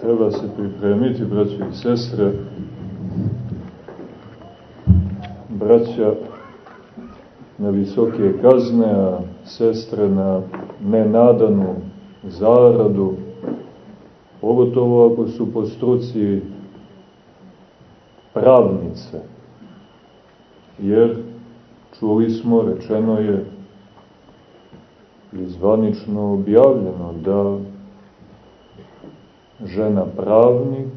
treba se pripremiti, braći i sestre, braća na visoke kazne, a sestre na nenadanu zaradu, pogotovo ako su po struci pravnice, jer čuli smo, rečeno je i zvanično objavljeno da žena pravnik,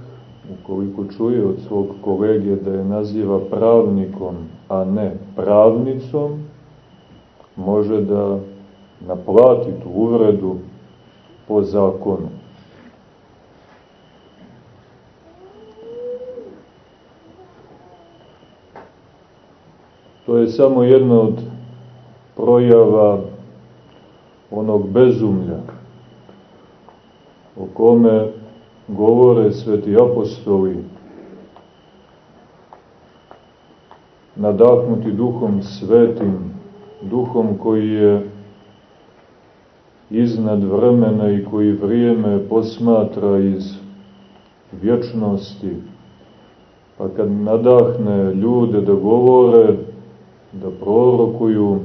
ukoliko čuje od svog kolege da je naziva pravnikom, a ne pravnicom, može da naplati tu uvredu po zakonu. To je samo jedna od projava onog bezumlja o kome govore sveti apostoli nadahnuti duhom svetim, duhom koji je iznad vremena i koji vrijeme posmatra iz vječnosti, pa kad nadahne ljude da govore, da prorokuju,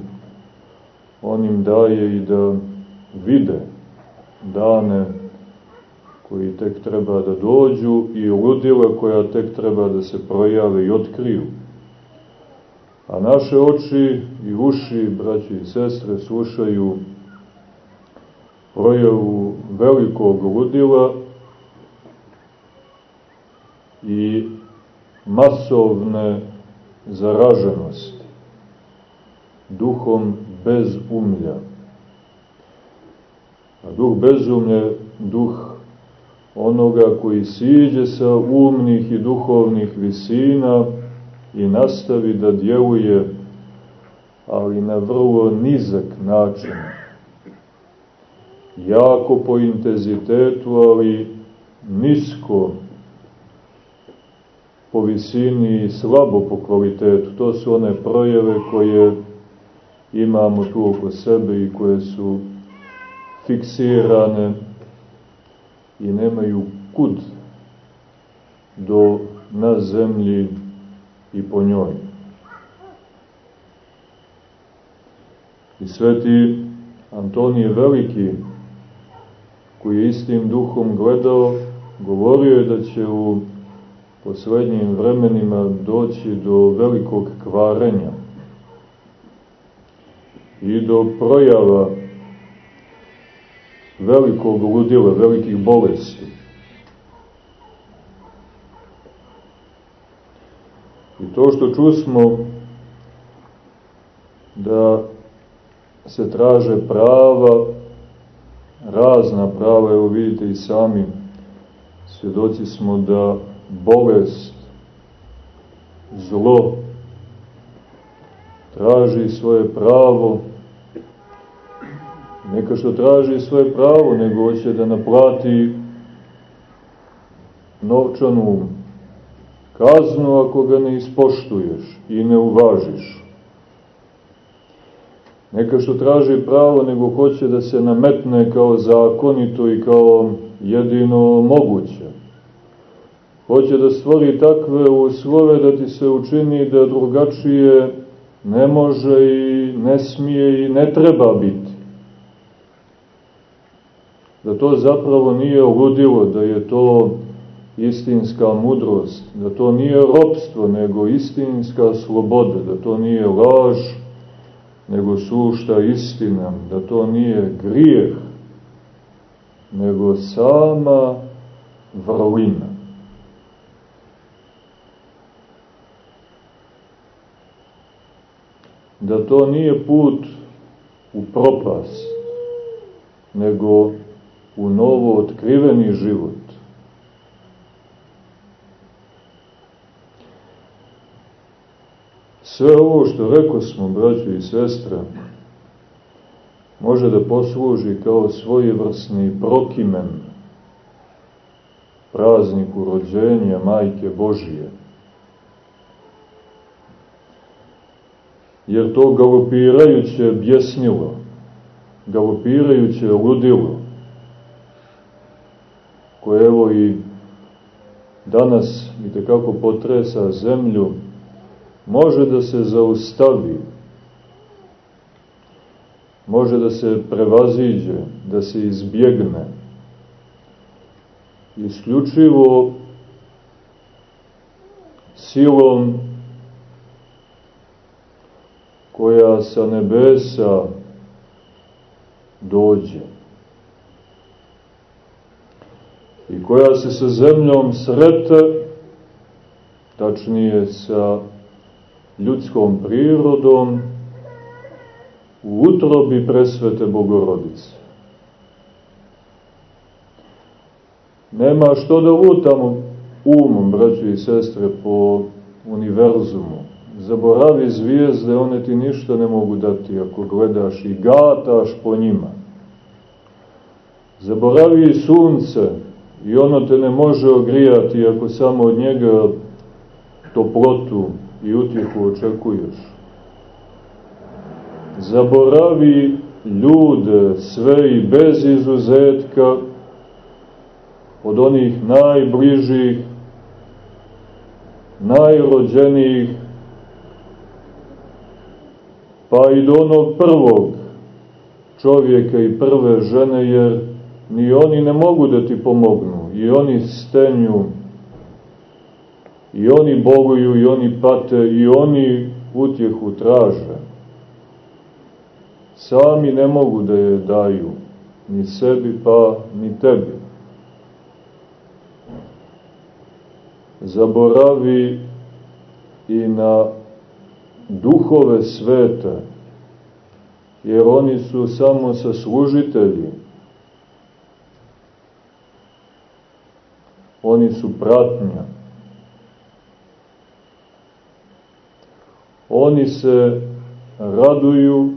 on im daje i da vide dane koji tek treba da dođu i ludila koja tek treba da se projave i otkriju. A naše oči i uši, braći i sestre, slušaju projavu velikog ludila i masovne zaraženosti duhom bezumlja. A duh bezumlja duh onoga koji siđe sa umnih i duhovnih visina i nastavi da djeluje, ali na vrlo nizak način. Jako po intenzitetu, ali nisko po visini i slabo po kvalitetu. To su one projeve koje imamo tu oko sebe i koje su fiksirane i nemaju kud do na zemlji i po njoj. I sveti Antonije Veliki, koji je istim duhom gledao, govorio je da će u poslednjim vremenima doći do velikog kvarenja i do projava velikog ludila, velikih bolesti. I to što čusmo da se traže prava, razna prava, evo vidite i sami, svjedoci smo da bolest, zlo, traži svoje pravo, neka što traži svoje pravo, nego hoće da naplati novčanu kaznu ako ga ne ispoštuješ i ne uvažiš. Neka što traži pravo, nego hoće da se nametne kao zakonito i kao jedino moguće. Hoće da stvori takve uslove da ti se učini da drugačije ne može i ne smije i ne treba biti da to zapravo nije ludilo, da je to istinska mudrost, da to nije ropstvo, nego istinska sloboda, da to nije laž, nego sušta istina, da to nije grijeh, nego sama vrlina. Da to nije put u propast, nego u novo otkriveni život. Sve ovo što rekao smo, braćo i sestra, može da posluži kao svojevrsni prokimen prazniku rođenja Majke Božije. Jer to galopirajuće bjesnilo, galopirajuće ludilo, koje evo i danas i tekako potresa zemlju, može da se zaustavi, može da se prevaziđe, da se izbjegne. Isključivo silom koja sa nebesa dođe i koja se sa zemljom sreta, tačnije sa ljudskom prirodom, u utrobi presvete Bogorodice. Nema što da lutamo umom, braći i sestre, po univerzumu. Zaboravi zvijezde, one ti ništa ne mogu dati ako gledaš i gataš po njima. Zaboravi sunce i ono te ne može ogrijati ako samo od njega toplotu i utjehu očekuješ. Zaboravi ljude sve i bez izuzetka od onih najbližih, najrođenijih, pa i do onog prvog čovjeka i prve žene, jer ni oni ne mogu da ti pomognu, i oni stenju, i oni boluju, i oni pate, i oni utjehu traže. Sami ne mogu da je daju, ni sebi, pa ni tebi. Zaboravi i na duhove svete, jer oni su samo saslužitelji. Oni su pratnja. Oni se raduju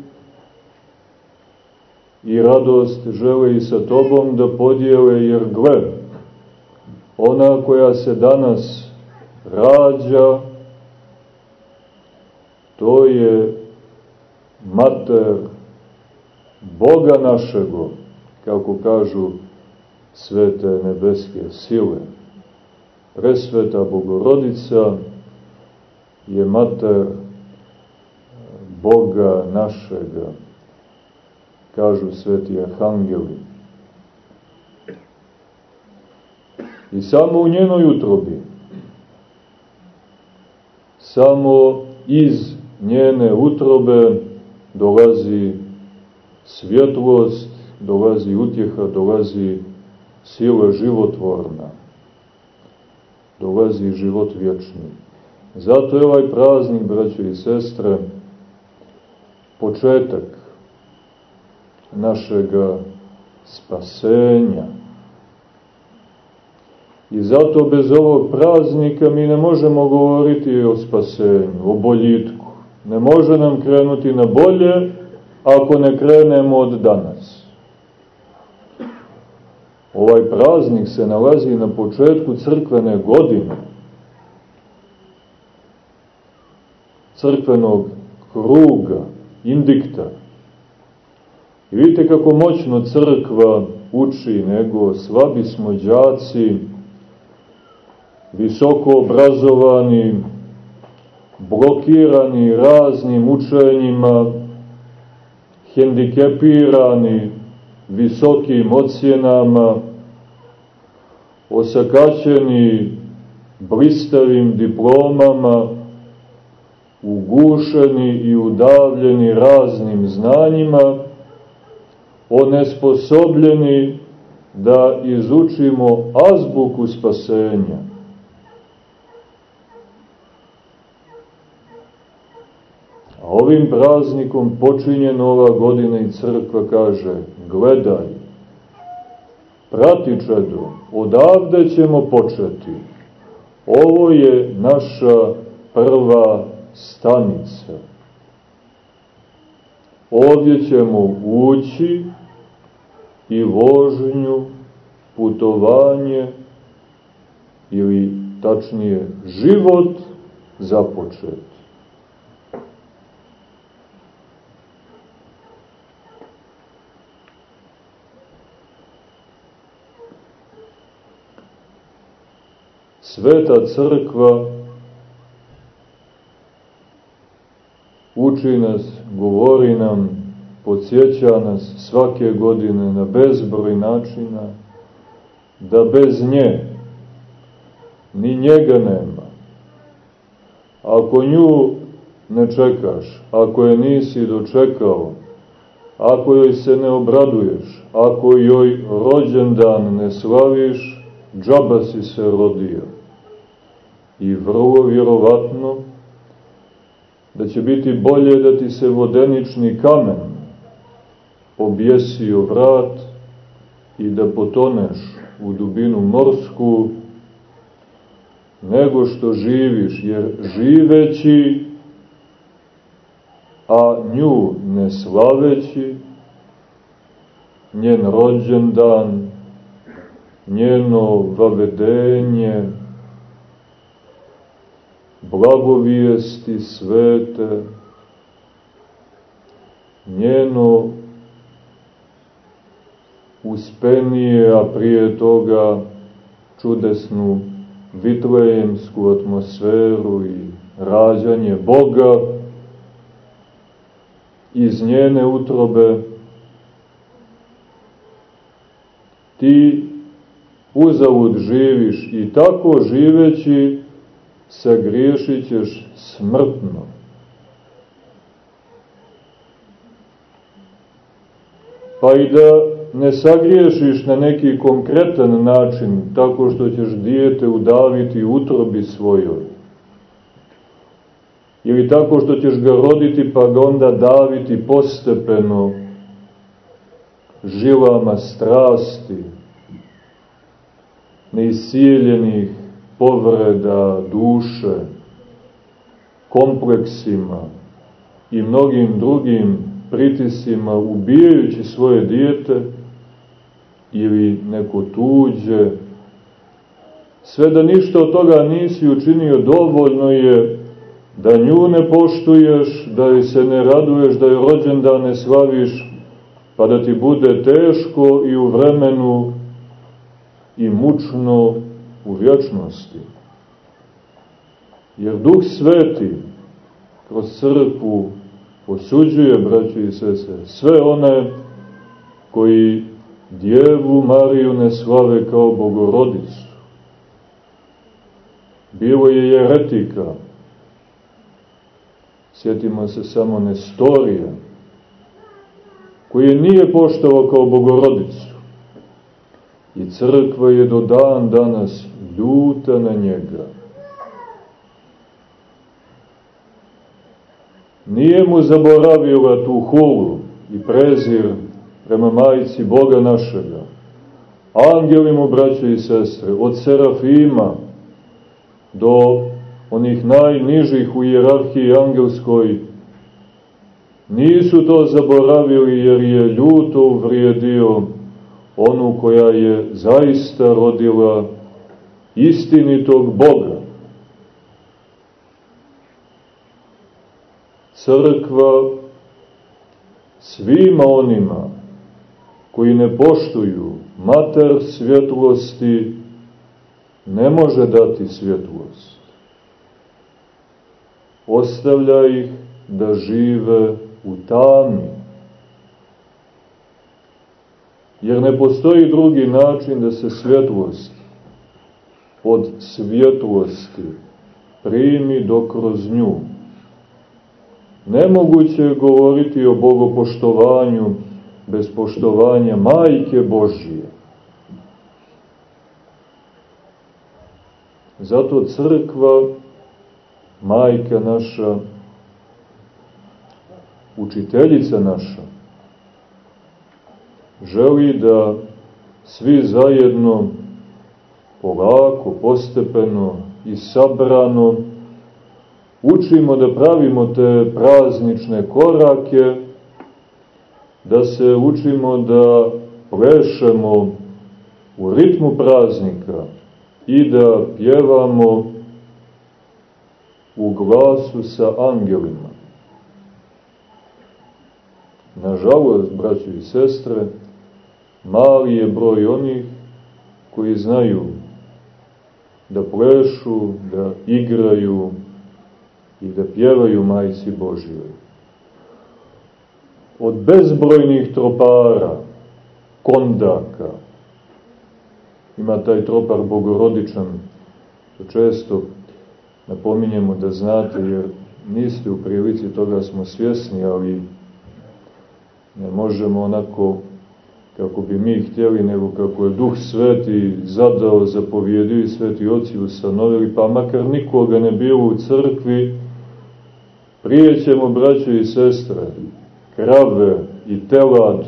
i radost žele i sa tobom da podijele, jer gle, ona koja se danas rađa, to je mater Boga našego, kako kažu svete nebeske sile. Presveta Bogorodica je mater Boga našega, kažu sveti arhangeli. I samo u njenoj utrobi, samo iz njene utrobe dolazi svjetlost, dolazi utjeha, dolazi sila životvorna, dolazi život vječni. Zato je ovaj praznik, braćo i sestre, početak našega spasenja. I zato bez ovog praznika mi ne možemo govoriti o spasenju, o boljitku. Ne može nam krenuti na bolje ako ne krenemo od danas. Ovaj praznik se nalazi na početku crkvene godine. Crkvenog kruga, indikta. I vidite kako moćno crkva uči, nego slabi smo džaci, visoko obrazovani, blokirani raznim učenjima, hendikepirani visokim ocjenama, osakaćeni blistavim diplomama, ugušeni i udavljeni raznim znanjima, onesposobljeni da izučimo azbuku spasenja. ovim praznikom počinje nova godina i crkva kaže, gledaj, prati čedo, odavde ćemo početi. Ovo je naša prva stanica. Ovdje ćemo ući i vožnju, putovanje ili tačnije život započeti. Sveta crkva uči nas, govori nam, podsjeća nas svake godine na bezbroj načina, da bez nje ni njega nema. Ako nju ne čekaš, ako je nisi dočekao, ako joj se ne obraduješ, ako joj rođendan ne slaviš, džaba si se rodio. I vrlo vjerovatno da će biti bolje da ti se vodenični kamen objesio vrat i da potoneš u dubinu morsku, nego što živiš, jer živeći, a nju ne slaveći, njen rođendan, njeno vavedenje, blagovijesti svete, njeno uspenije, a prije toga čudesnu vitlejemsku atmosferu i rađanje Boga iz njene utrobe, ti uzavud živiš i tako živeći sagriješit ćeš smrtno. Pa i da ne sagriješiš na neki konkretan način, tako što ćeš dijete udaviti utrobi svojoj. Ili tako što ćeš ga roditi pa ga onda daviti postepeno žilama strasti, neisijeljenih povreda duše, kompleksima i mnogim drugim pritisima, ubijajući svoje dijete, ili neko tuđe. Sve da ništa od toga nisi učinio, dovoljno je da nju ne poštuješ, da joj se ne raduješ, da joj rođendan ne slaviš, pa da ti bude teško i u vremenu i mučno u vječnosti. Jer Duh Sveti kroz crkvu posuđuje, braći i sese, sve one koji Djevu Mariju ne slave kao bogorodicu. Bilo je jeretika. Sjetimo se samo Nestorija, koji je nije poštavao kao bogorodicu. I crkva je do dan danas ljuta na njega. Nije mu zaboravila tu hulu i prezir prema majici Boga našega, angelima, braće i sestre, od Serafima do onih najnižih u jerarhiji angelskoj, nisu to zaboravili jer je ljuto uvrijedio onu koja je zaista rodila istinitog Boga. Crkva svima onima koji ne poštuju mater svjetlosti, ne može dati svjetlost. Ostavlja ih da žive u tami. Jer ne postoji drugi način da se svjetlost od svjetlosti primi do kroz nju. Nemoguće je govoriti o bogopoštovanju bez poštovanja Majke Božije. Zato crkva, majka naša, učiteljica naša, želi da svi zajedno, polako, postepeno i sabrano, učimo da pravimo te praznične korake, da se učimo da plešemo u ritmu praznika i da pjevamo u glasu sa angelima. Nažalost, braći i sestre, mali je broj onih koji znaju da plešu, da igraju i da pjevaju majci Božjoj. Od bezbrojnih tropara, kondaka, ima taj tropar bogorodičan, često napominjemo da znate, jer niste u prilici, toga smo svjesni, ali ne možemo onako kako bi mi htjeli, nego kako je Duh Sveti zadao, zapovjedio i Sveti Oci ustanovili, pa makar nikoga ne bilo u crkvi, prije ćemo, braćo i sestre, krave i telad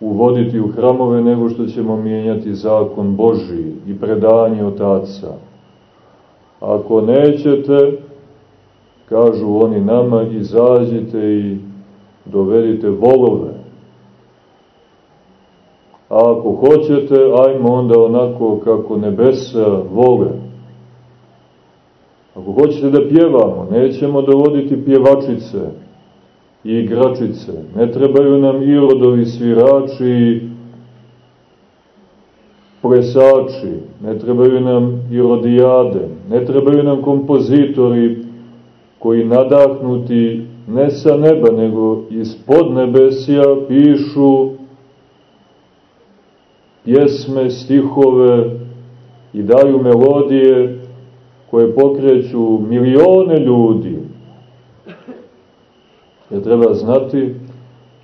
uvoditi u hramove nego što ćemo mijenjati zakon Boži i predanje otaca. Ako nećete, kažu oni nama, izađite i dovedite volove. A ako hoćete, ajmo onda onako kako nebesa vole. Ako hoćete da pjevamo, nećemo dovoditi pjevačice i igračice. Ne trebaju nam irodovi svirači plesači, ne trebaju nam irodijade, ne trebaju nam kompozitori koji nadahnuti ne sa neba, nego ispod nebesija pišu pjesme, stihove i daju melodije koje pokreću milione ljudi. Je treba znati,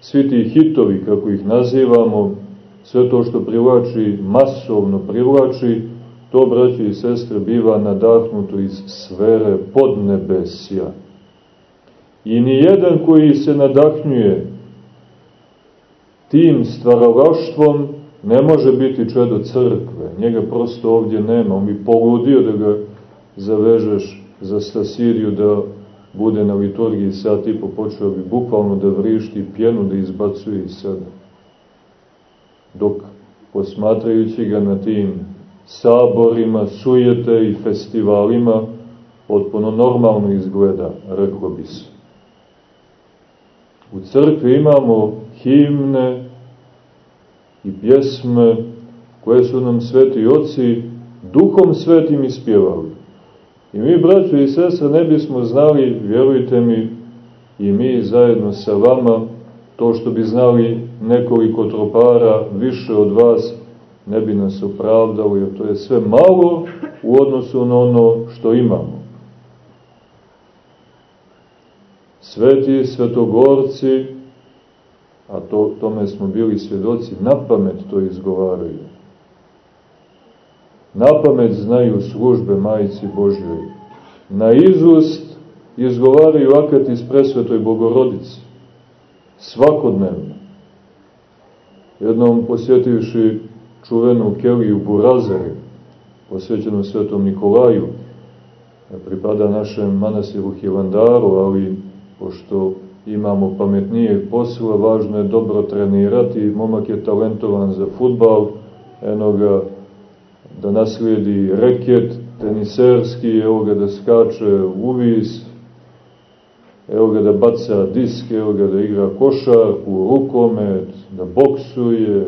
svi ti hitovi, kako ih nazivamo, sve to što privlači, masovno privlači, to, braći i sestre, biva nadahnuto iz sfere podnebesja. I ni jedan koji se nadahnjuje tim stvaralaštvom ne može biti čedo crkve. Njega prosto ovdje nema. On bi poludio da ga zavežeš za Stasiriju da bude na liturgiji sat i po počeo bi bukvalno da vrišti pjenu da izbacuje iz sebe. Dok posmatrajući ga na tim saborima, sujete i festivalima, potpuno normalno izgleda, reklo bi se. U crkvi imamo himne i pjesme koje su nam sveti oci duhom svetim ispjevali. I mi, braćo i sestre, ne bismo znali, vjerujte mi, i mi zajedno sa vama, to što bi znali nekoliko tropara više od vas, ne bi nas opravdalo, jer to je sve malo u odnosu na ono što imamo. Sveti svetogorci, a to, tome smo bili svjedoci, na pamet to izgovaraju. Na pamet znaju službe Majici Božjoj. Na izust izgovaraju akat iz presvetoj Bogorodici. Svakodnevno. Jednom posjetivši čuvenu Keliju Burazari, posvećenu svetom Nikolaju, pripada našem manasiru Hilandaru, ali pošto imamo pametnije posle, važno je dobro trenirati, momak je talentovan za futbal, eno ga da naslijedi reket teniserski, evo ga da skače uvis, evo ga da baca disk, evo ga da igra košarku, rukomet, da boksuje,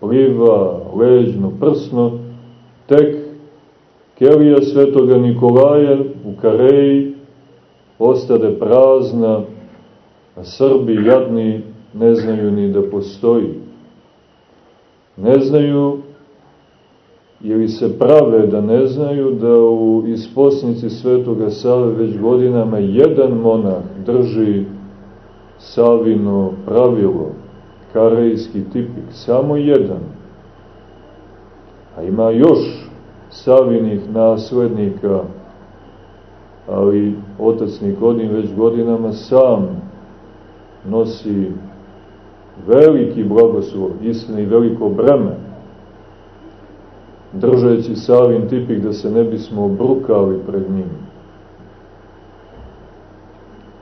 pliva, leđno, prsno, tek Kelija svetoga Nikolaja u Kareji ostade prazna, a Srbi jadni ne znaju ni da postoji. Ne znaju ili se prave da ne znaju da u isposnici Svetoga Save već godinama jedan monah drži Savino pravilo, karejski tipik, samo jedan. A ima još Savinih naslednika, ali otac Nikodin već godinama sam nosi veliki blagoslov, istina i veliko breme, držeći Savin tipik da se ne bismo obrukali pred njim.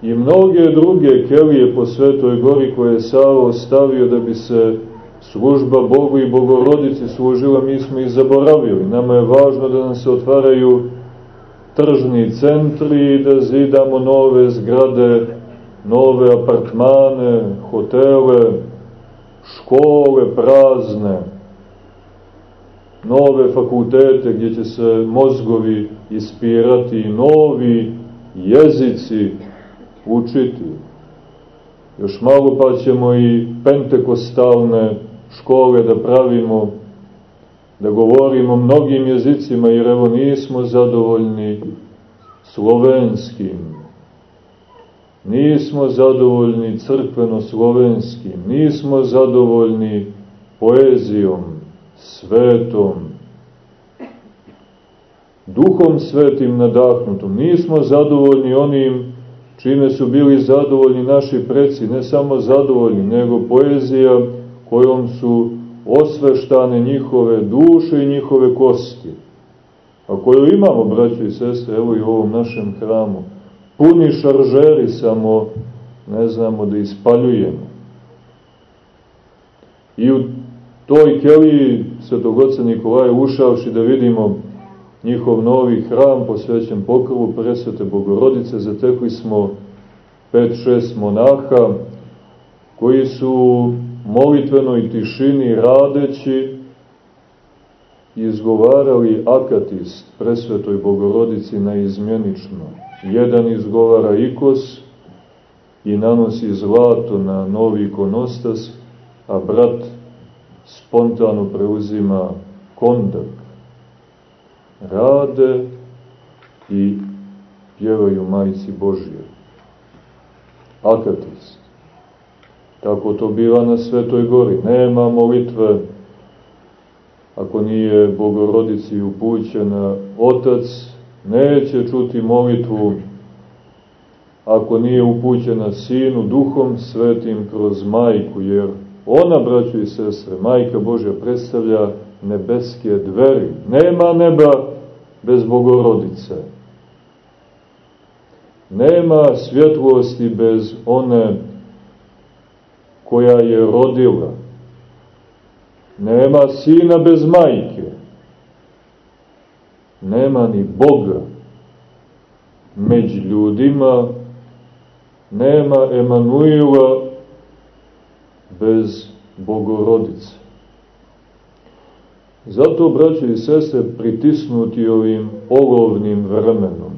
I mnoge druge kelije po Svetoj gori koje je Savo ostavio da bi se služba Bogu i Bogorodici služila, mi smo ih zaboravili. Nama je važno da nam se otvaraju tržni centri i da zidamo nove zgrade, nove apartmane, hotele, škole prazne, nove fakultete gdje će se mozgovi ispirati i novi jezici učiti. Još malo pa ćemo i pentekostalne škole da pravimo, da govorimo mnogim jezicima, jer evo nismo zadovoljni slovenskim. Nismo zadovoljni crkveno-slovenskim, nismo zadovoljni poezijom, svetom, duhom svetim nadahnutom. Nismo zadovoljni onim čime su bili zadovoljni naši preci, ne samo zadovoljni, nego poezija kojom su osveštane njihove duše i njihove kosti, a koju imamo, braći i sestre, evo i u ovom našem hramu, puni šaržeri samo ne znamo da ispaljujemo. I u toj keliji Svetog oca Nikolaja ušavši da vidimo njihov novi hram posvećen pokrovu presvete Bogorodice, zatekli smo pet, šest monaha koji su molitvenoj tišini radeći izgovarali akatist presvetoj Bogorodici na izmjenično. Jedan izgovara ikos i nanosi zlato na novi ikonostas, a brat spontano preuzima kondak. Rade i pjevaju Majci Božje. Akatist. Tako to biva na Svetoj gori. Nema molitve ako nije Bogorodici upućena Otac, neće čuti molitvu ako nije upućena Sinu, Duhom Svetim kroz Majku, jer ona, braćo i sestre, Majka Božja predstavlja nebeske dveri. Nema neba bez Bogorodice. Nema svjetlosti bez one koja je rodila. Nema sina bez majke. Nema ni Boga među ljudima. Nema Emanuila bez Bogorodice. Zato, braćo i sestre, pritisnuti ovim olovnim vremenom,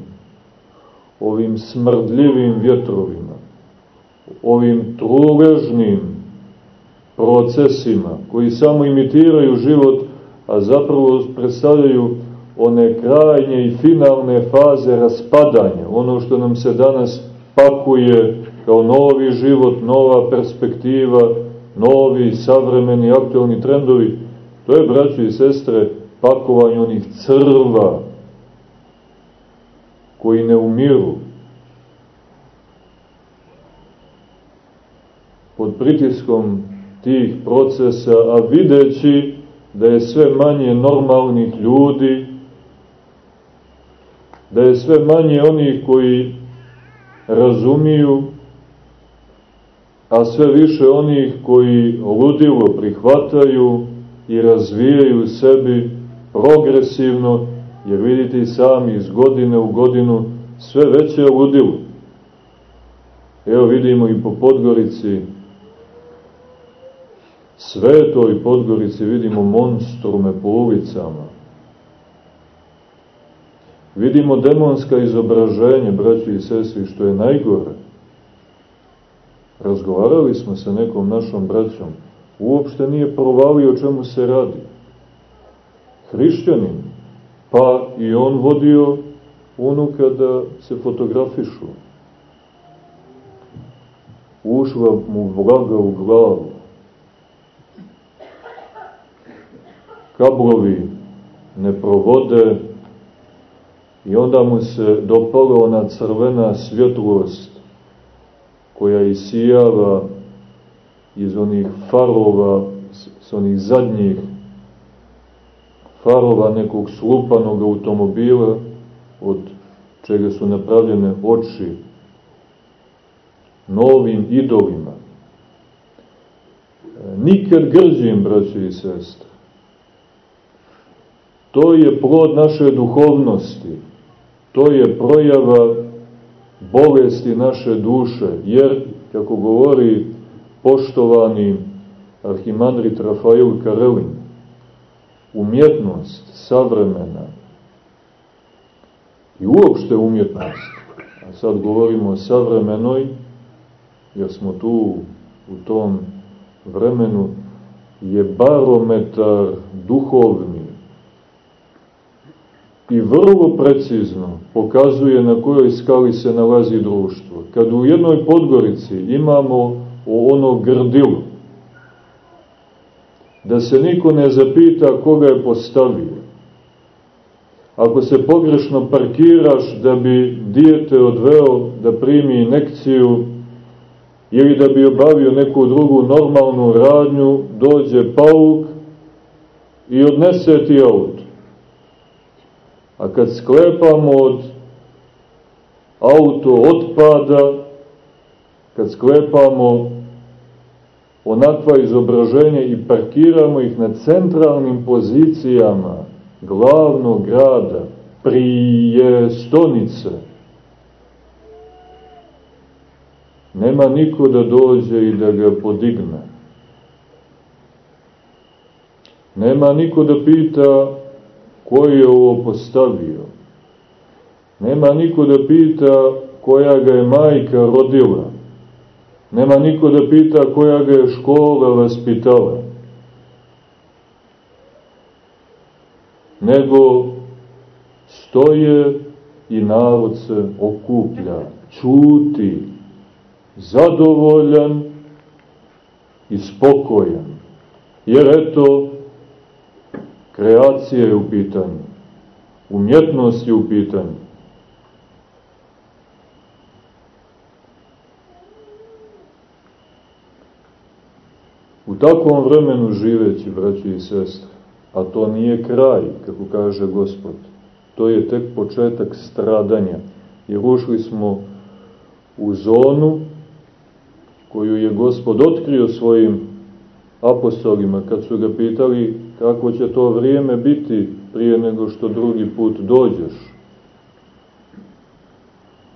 ovim smrdljivim vjetrovima, ovim truležnim procesima koji samo imitiraju život, a zapravo predstavljaju one krajnje i finalne faze raspadanja, ono što nam se danas pakuje kao novi život, nova perspektiva, novi, savremeni, aktualni trendovi, to je, braći i sestre, pakovanje onih crva koji ne umiru, pod pritiskom tih procesa, a videći da je sve manje normalnih ljudi, da je sve manje onih koji razumiju, a sve više onih koji ludilo prihvataju i razvijaju sebi progresivno, jer vidite i sami iz godine u godinu sve veće ludilo. Evo vidimo i po Podgorici, svetoj Podgorici vidimo monstrume po ulicama. Vidimo demonska izobraženje, braći i sestri, što je najgore. Razgovarali smo sa nekom našom braćom, uopšte nije provalio o čemu se radi. Hrišćanin, pa i on vodio unuka da se fotografišu. Ušla mu vlaga u glavu. kablovi ne provode i onda mu se dopala ona crvena svjetlost koja isijava iz onih farova, s onih zadnjih farova nekog slupanog automobila od čega su napravljene oči novim idolima. Nikad grđim, braći i sestre. To je plod naše duhovnosti. To je projava bolesti naše duše. Jer, kako govori poštovani arhimandrit Rafael Karelin, umjetnost savremena i uopšte umjetnost, a sad govorimo o savremenoj, jer smo tu u tom vremenu, je barometar duhovni i vrlo precizno pokazuje na kojoj skali se nalazi društvo. Kad u jednoj Podgorici imamo ono grdilo, da se niko ne zapita koga je postavio, ako se pogrešno parkiraš da bi dijete odveo da primi inekciju ili da bi obavio neku drugu normalnu radnju, dođe pauk i odnese ti auto. A kad sklepamo od auto otpada, kad sklepamo onakva izobraženja i parkiramo ih na centralnim pozicijama glavnog grada, prije stonice, nema niko da dođe i da ga podigne. Nema niko da pita ko je ovo postavio. Nema niko da pita koja ga je majka rodila. Nema niko da pita koja ga je škola vaspitala. Nego stoje i narod se okuplja, čuti, zadovoljan i spokojan. Jer eto, kreacija je u pitanju, umjetnost je u pitanju. U takvom vremenu živeći, braći i sestre, a to nije kraj, kako kaže Gospod, to je tek početak stradanja, jer ušli smo u zonu koju je Gospod otkrio svojim apostolima kad su ga pitali kako će to vrijeme biti prije nego što drugi put dođeš.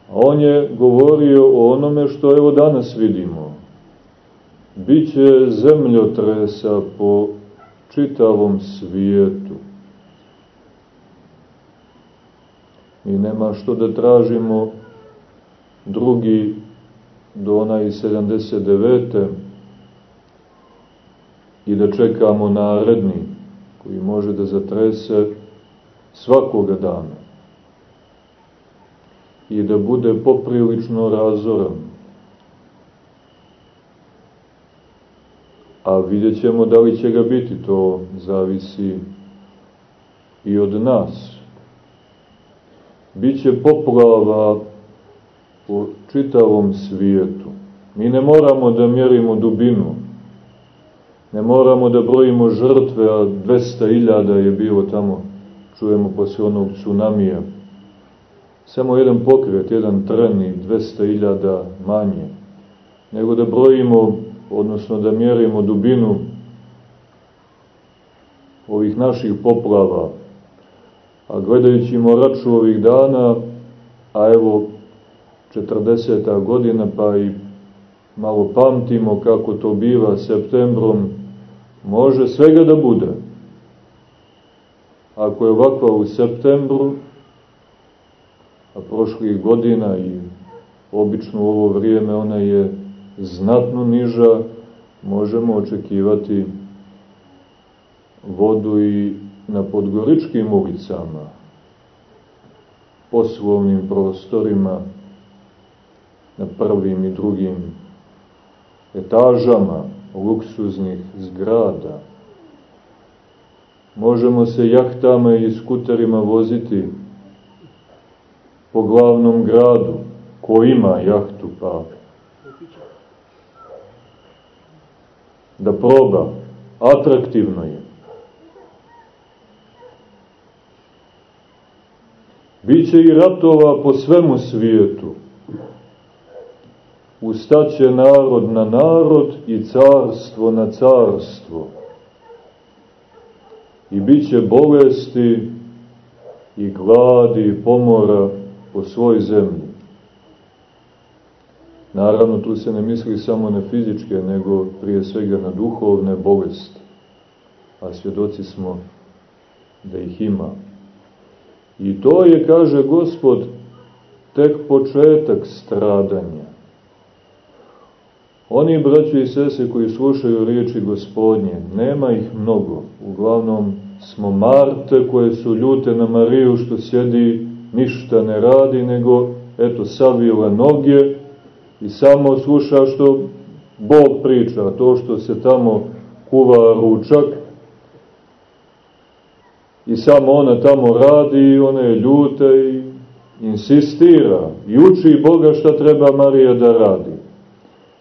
A on je govorio o onome što evo danas vidimo. Biće zemljotresa po čitavom svijetu. I nema što da tražimo drugi do onaj 79. i da čekamo naredni koji može da zatrese svakoga dana i da bude poprilično razoran. A vidjet ćemo da li će ga biti, to zavisi i od nas. Biće poplava po čitavom svijetu. Mi ne moramo da mjerimo dubinu, ne moramo da brojimo žrtve, a 200.000 je bilo tamo, čujemo posle onog tsunamija. Samo jedan pokret, jedan tren i 200.000 manje. Nego da brojimo, odnosno da mjerimo dubinu ovih naših poplava. A gledajući moraču ovih dana, a evo 40. godina, pa i malo pamtimo kako to biva septembrom, može svega da bude. Ako je ovakva u septembru, a prošlih godina i obično u ovo vrijeme ona je znatno niža, možemo očekivati vodu i na podgoričkim ulicama, poslovnim prostorima, na prvim i drugim etažama luksuznih zgrada. Možemo se jahtama i skuterima voziti po glavnom gradu. Ko ima jahtu, pa da proba. Atraktivno je. Biće i ratova po svemu svijetu ustaće narod na narod i carstvo na carstvo. I bit će bolesti i gladi i pomora po svoj zemlji. Naravno, tu se ne misli samo na fizičke, nego prije svega na duhovne bolesti. A svjedoci smo da ih ima. I to je, kaže Gospod, tek početak stradanja. Oni braći i sese koji slušaju riječi gospodnje, nema ih mnogo. Uglavnom smo Marte koje su ljute na Mariju što sjedi, ništa ne radi, nego eto savila noge i samo sluša što Bog priča, to što se tamo kuva ručak i samo ona tamo radi, ona je ljuta i insistira i uči Boga šta treba Marija da radi.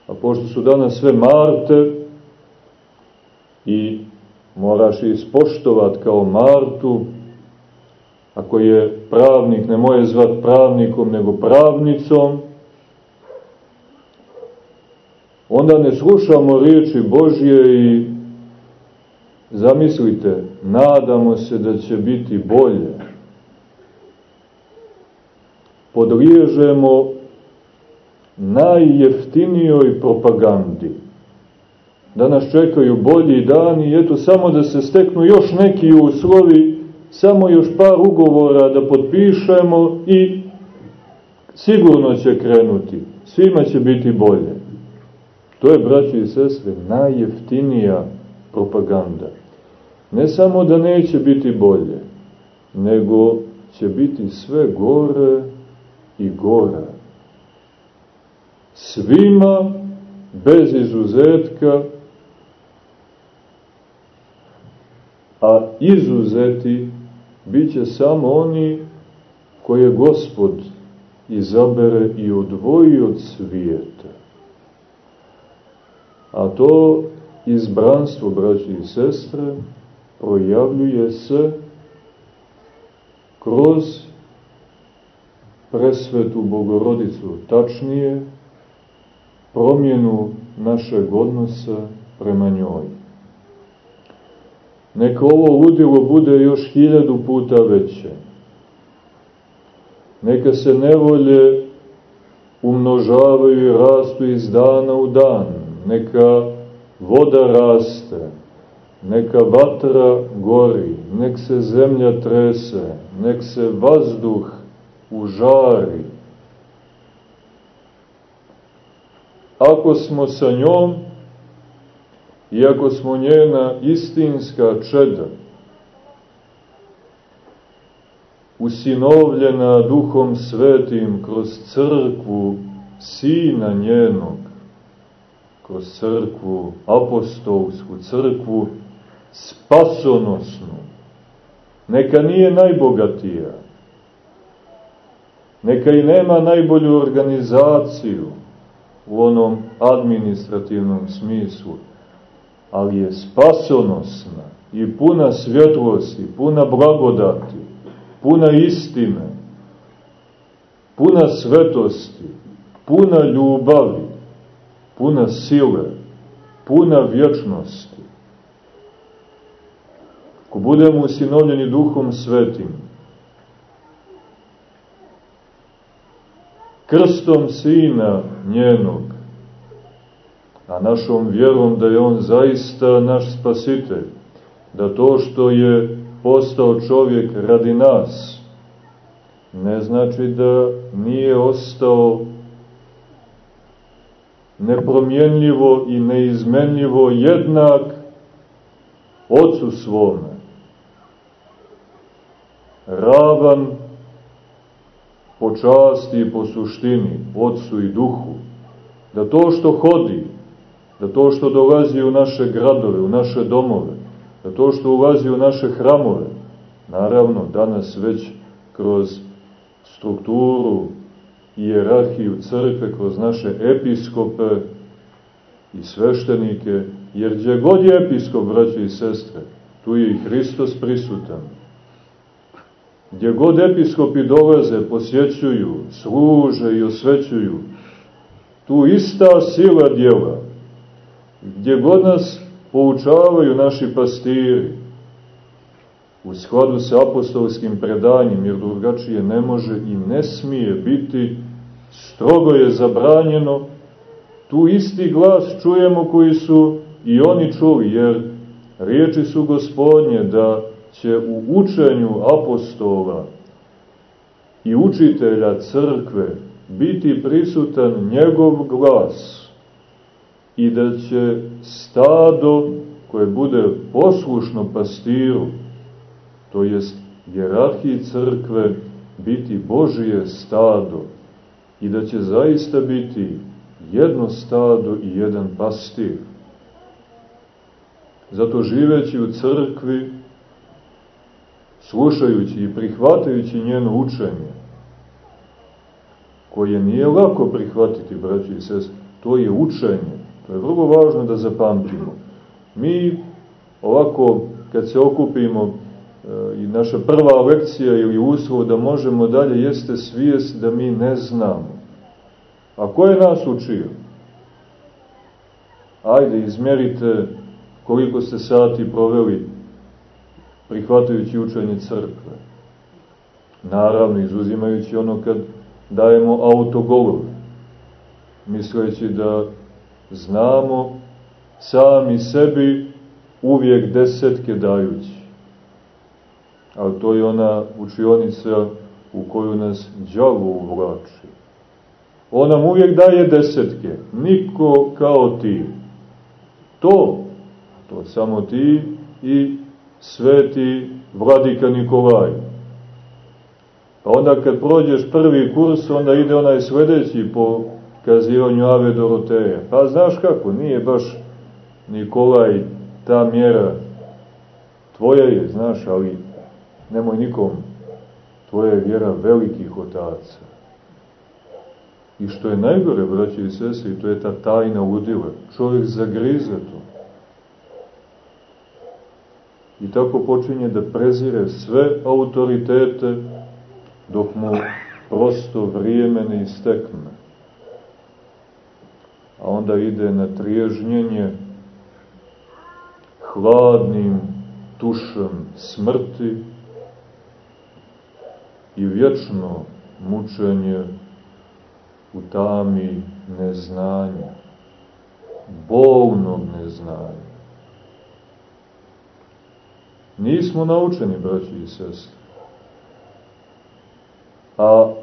A pošto su danas sve Marte i moraš ispoštovat kao Martu, ako je pravnik, ne moje zvat pravnikom, nego pravnicom, onda ne slušamo riječi Božje i zamislite, nadamo se da će biti bolje. Podliježemo najjeftinijoj propagandi. Da nas čekaju bolji dani i eto samo da se steknu još neki uslovi, samo još par ugovora da potpišemo i sigurno će krenuti. Svima će biti bolje. To je, braći i sestre, najjeftinija propaganda. Ne samo da neće biti bolje, nego će biti sve gore i gore svima, bez izuzetka, a izuzeti bit će samo oni koje Gospod izabere i odvoji od svijeta. A to izbranstvo, braći i sestre, projavljuje se kroz presvetu Bogorodicu, tačnije promjenu našeg odnosa prema njoj. Neka ovo ludilo bude još hiljadu puta veće. Neka se nevolje umnožavaju i rastu iz dana u dan. Neka voda raste, neka vatra gori, nek se zemlja trese, nek se vazduh užari, ako smo sa njom i ako smo njena istinska čeda, usinovljena duhom svetim kroz crkvu sina njenog, kroz crkvu apostolsku, crkvu spasonosnu, neka nije najbogatija, neka i nema najbolju organizaciju, u onom administrativnom smislu, ali je spasonosna i puna svjetlosti, puna blagodati, puna istine, puna svetosti, puna ljubavi, puna sile, puna vječnosti. Ako budemo usinovljeni duhom svetim, krstom Sina njenog, a našom vjerom da je On zaista naš spasitelj, da to što je postao čovjek radi nas, ne znači da nije ostao nepromjenljivo i neizmenljivo jednak Otcu svome, ravan po časti i po suštini, Otcu i Duhu, da to što hodi, da to što dolazi u naše gradove, u naše domove, da to što ulazi u naše hramove, naravno danas već kroz strukturu i jerarhiju crkve, kroz naše episkope i sveštenike, jer gdje god je episkop, braće i sestre, tu je i Hristos prisutan Gdje god episkopi dolaze, posjećuju, služe i osvećuju, tu ista sila djela. Gdje god nas poučavaju naši pastiri, u skladu sa apostolskim predanjem, jer drugačije ne može i ne smije biti, strogo je zabranjeno, tu isti glas čujemo koji su i oni čuli, jer riječi su gospodnje da će u učenju apostola i učitelja crkve biti prisutan njegov glas i da će stado koje bude poslušno pastiru, to jest jerarhiji crkve, biti Božije stado i da će zaista biti jedno stado i jedan pastir. Zato živeći u crkvi, slušajući i prihvatajući njeno učenje, koje nije lako prihvatiti, braći i sestri, to je učenje. To je vrlo važno da zapamtimo. Mi ovako, kad se okupimo, e, i naša prva lekcija ili uslov da možemo dalje jeste svijest da mi ne znamo. A ko je nas učio? Ajde, izmerite koliko ste sati proveli prihvatajući učenje crkve. Naravno, izuzimajući ono kad dajemo autogolov, misleći da znamo sami sebi uvijek desetke dajući. Ali to je ona učionica u koju nas džavo uvlači. On nam uvijek daje desetke, niko kao ti. To, to samo ti i sveti vladika Nikolaj. Pa onda kad prođeš prvi kurs, onda ide onaj sledeći po kazivanju Ave Doroteja. Pa znaš kako, nije baš Nikolaj ta mjera tvoja je, znaš, ali nemoj nikom, tvoja je vjera velikih otaca. I što je najgore, braći i sestri, to je ta tajna udila. Čovjek zagrize to. I tako počinje da prezire sve autoritete dok mu prosto vrijeme ne istekne. A onda ide na triježnjenje hladnim tušem smrti i vječno mučenje u tami neznanja, bolnog neznanja. Nismo naučeni, braći i sestri. A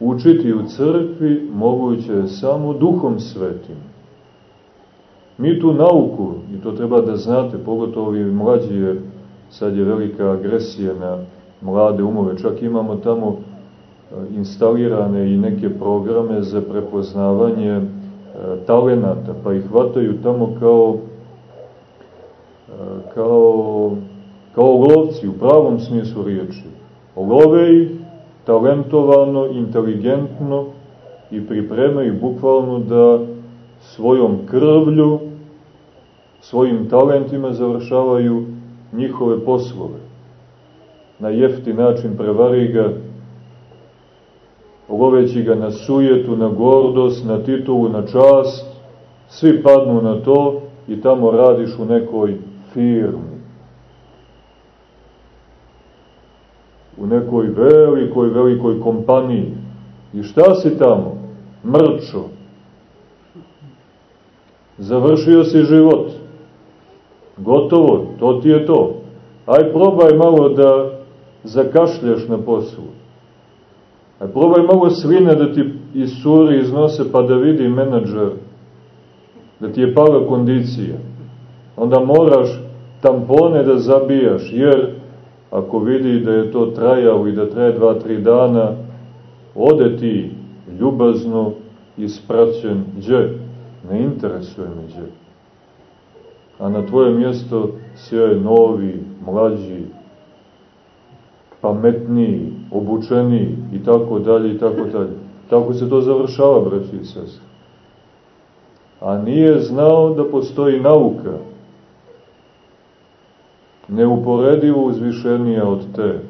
učiti u crkvi moguće je samo duhom svetim. Mi tu nauku, i to treba da znate, pogotovo i mlađi, jer sad je velika agresija na mlade umove, čak imamo tamo instalirane i neke programe za prepoznavanje e, talenata, pa ih hvataju tamo kao e, kao kao lovci u pravom smislu riječi. Love ih talentovano, inteligentno i pripremaju bukvalno da svojom krvlju, svojim talentima završavaju njihove poslove. Na jefti način prevari ga loveći ga na sujetu, na gordost, na titulu, na čast, svi padnu na to i tamo radiš u nekoj firmi. U nekoj velikoj, velikoj kompaniji. I šta si tamo? Mrčo. Završio si život. Gotovo, to ti je to. Aj probaj malo da zakašljaš na poslu. A probaj malo sline da ti isuri iz nose pa da vidi menadžer da ti je pala kondicija. Onda moraš tampone da zabijaš, jer ako vidi da je to trajao i da traje dva, tri dana, ode ti ljubazno ispraćen dže. Ne interesuje me dže. A na tvoje mjesto sve novi, mlađi, pametniji, obučeniji i tako dalje i tako dalje. Tako se to završava, braći i sestri. A nije znao da postoji nauka, neuporedivo uzvišenija od te.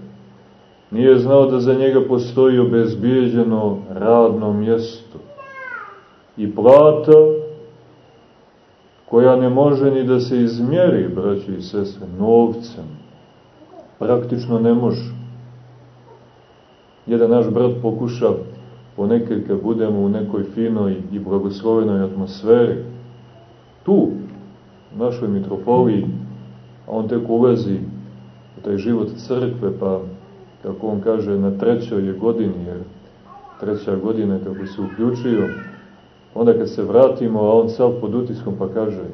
Nije znao da za njega postoji obezbijeđeno radno mjesto i plata koja ne može ni da se izmjeri, braći i sestre, novcem. Praktično ne može jedan naš brat pokuša ponekad kad budemo u nekoj finoj i blagoslovenoj atmosferi, tu, u našoj mitropoliji, a on tek ulazi u taj život crkve, pa kako on kaže, na trećoj je godini, jer treća godina kako se uključio, onda kad se vratimo, a on sav pod utiskom pa kaže,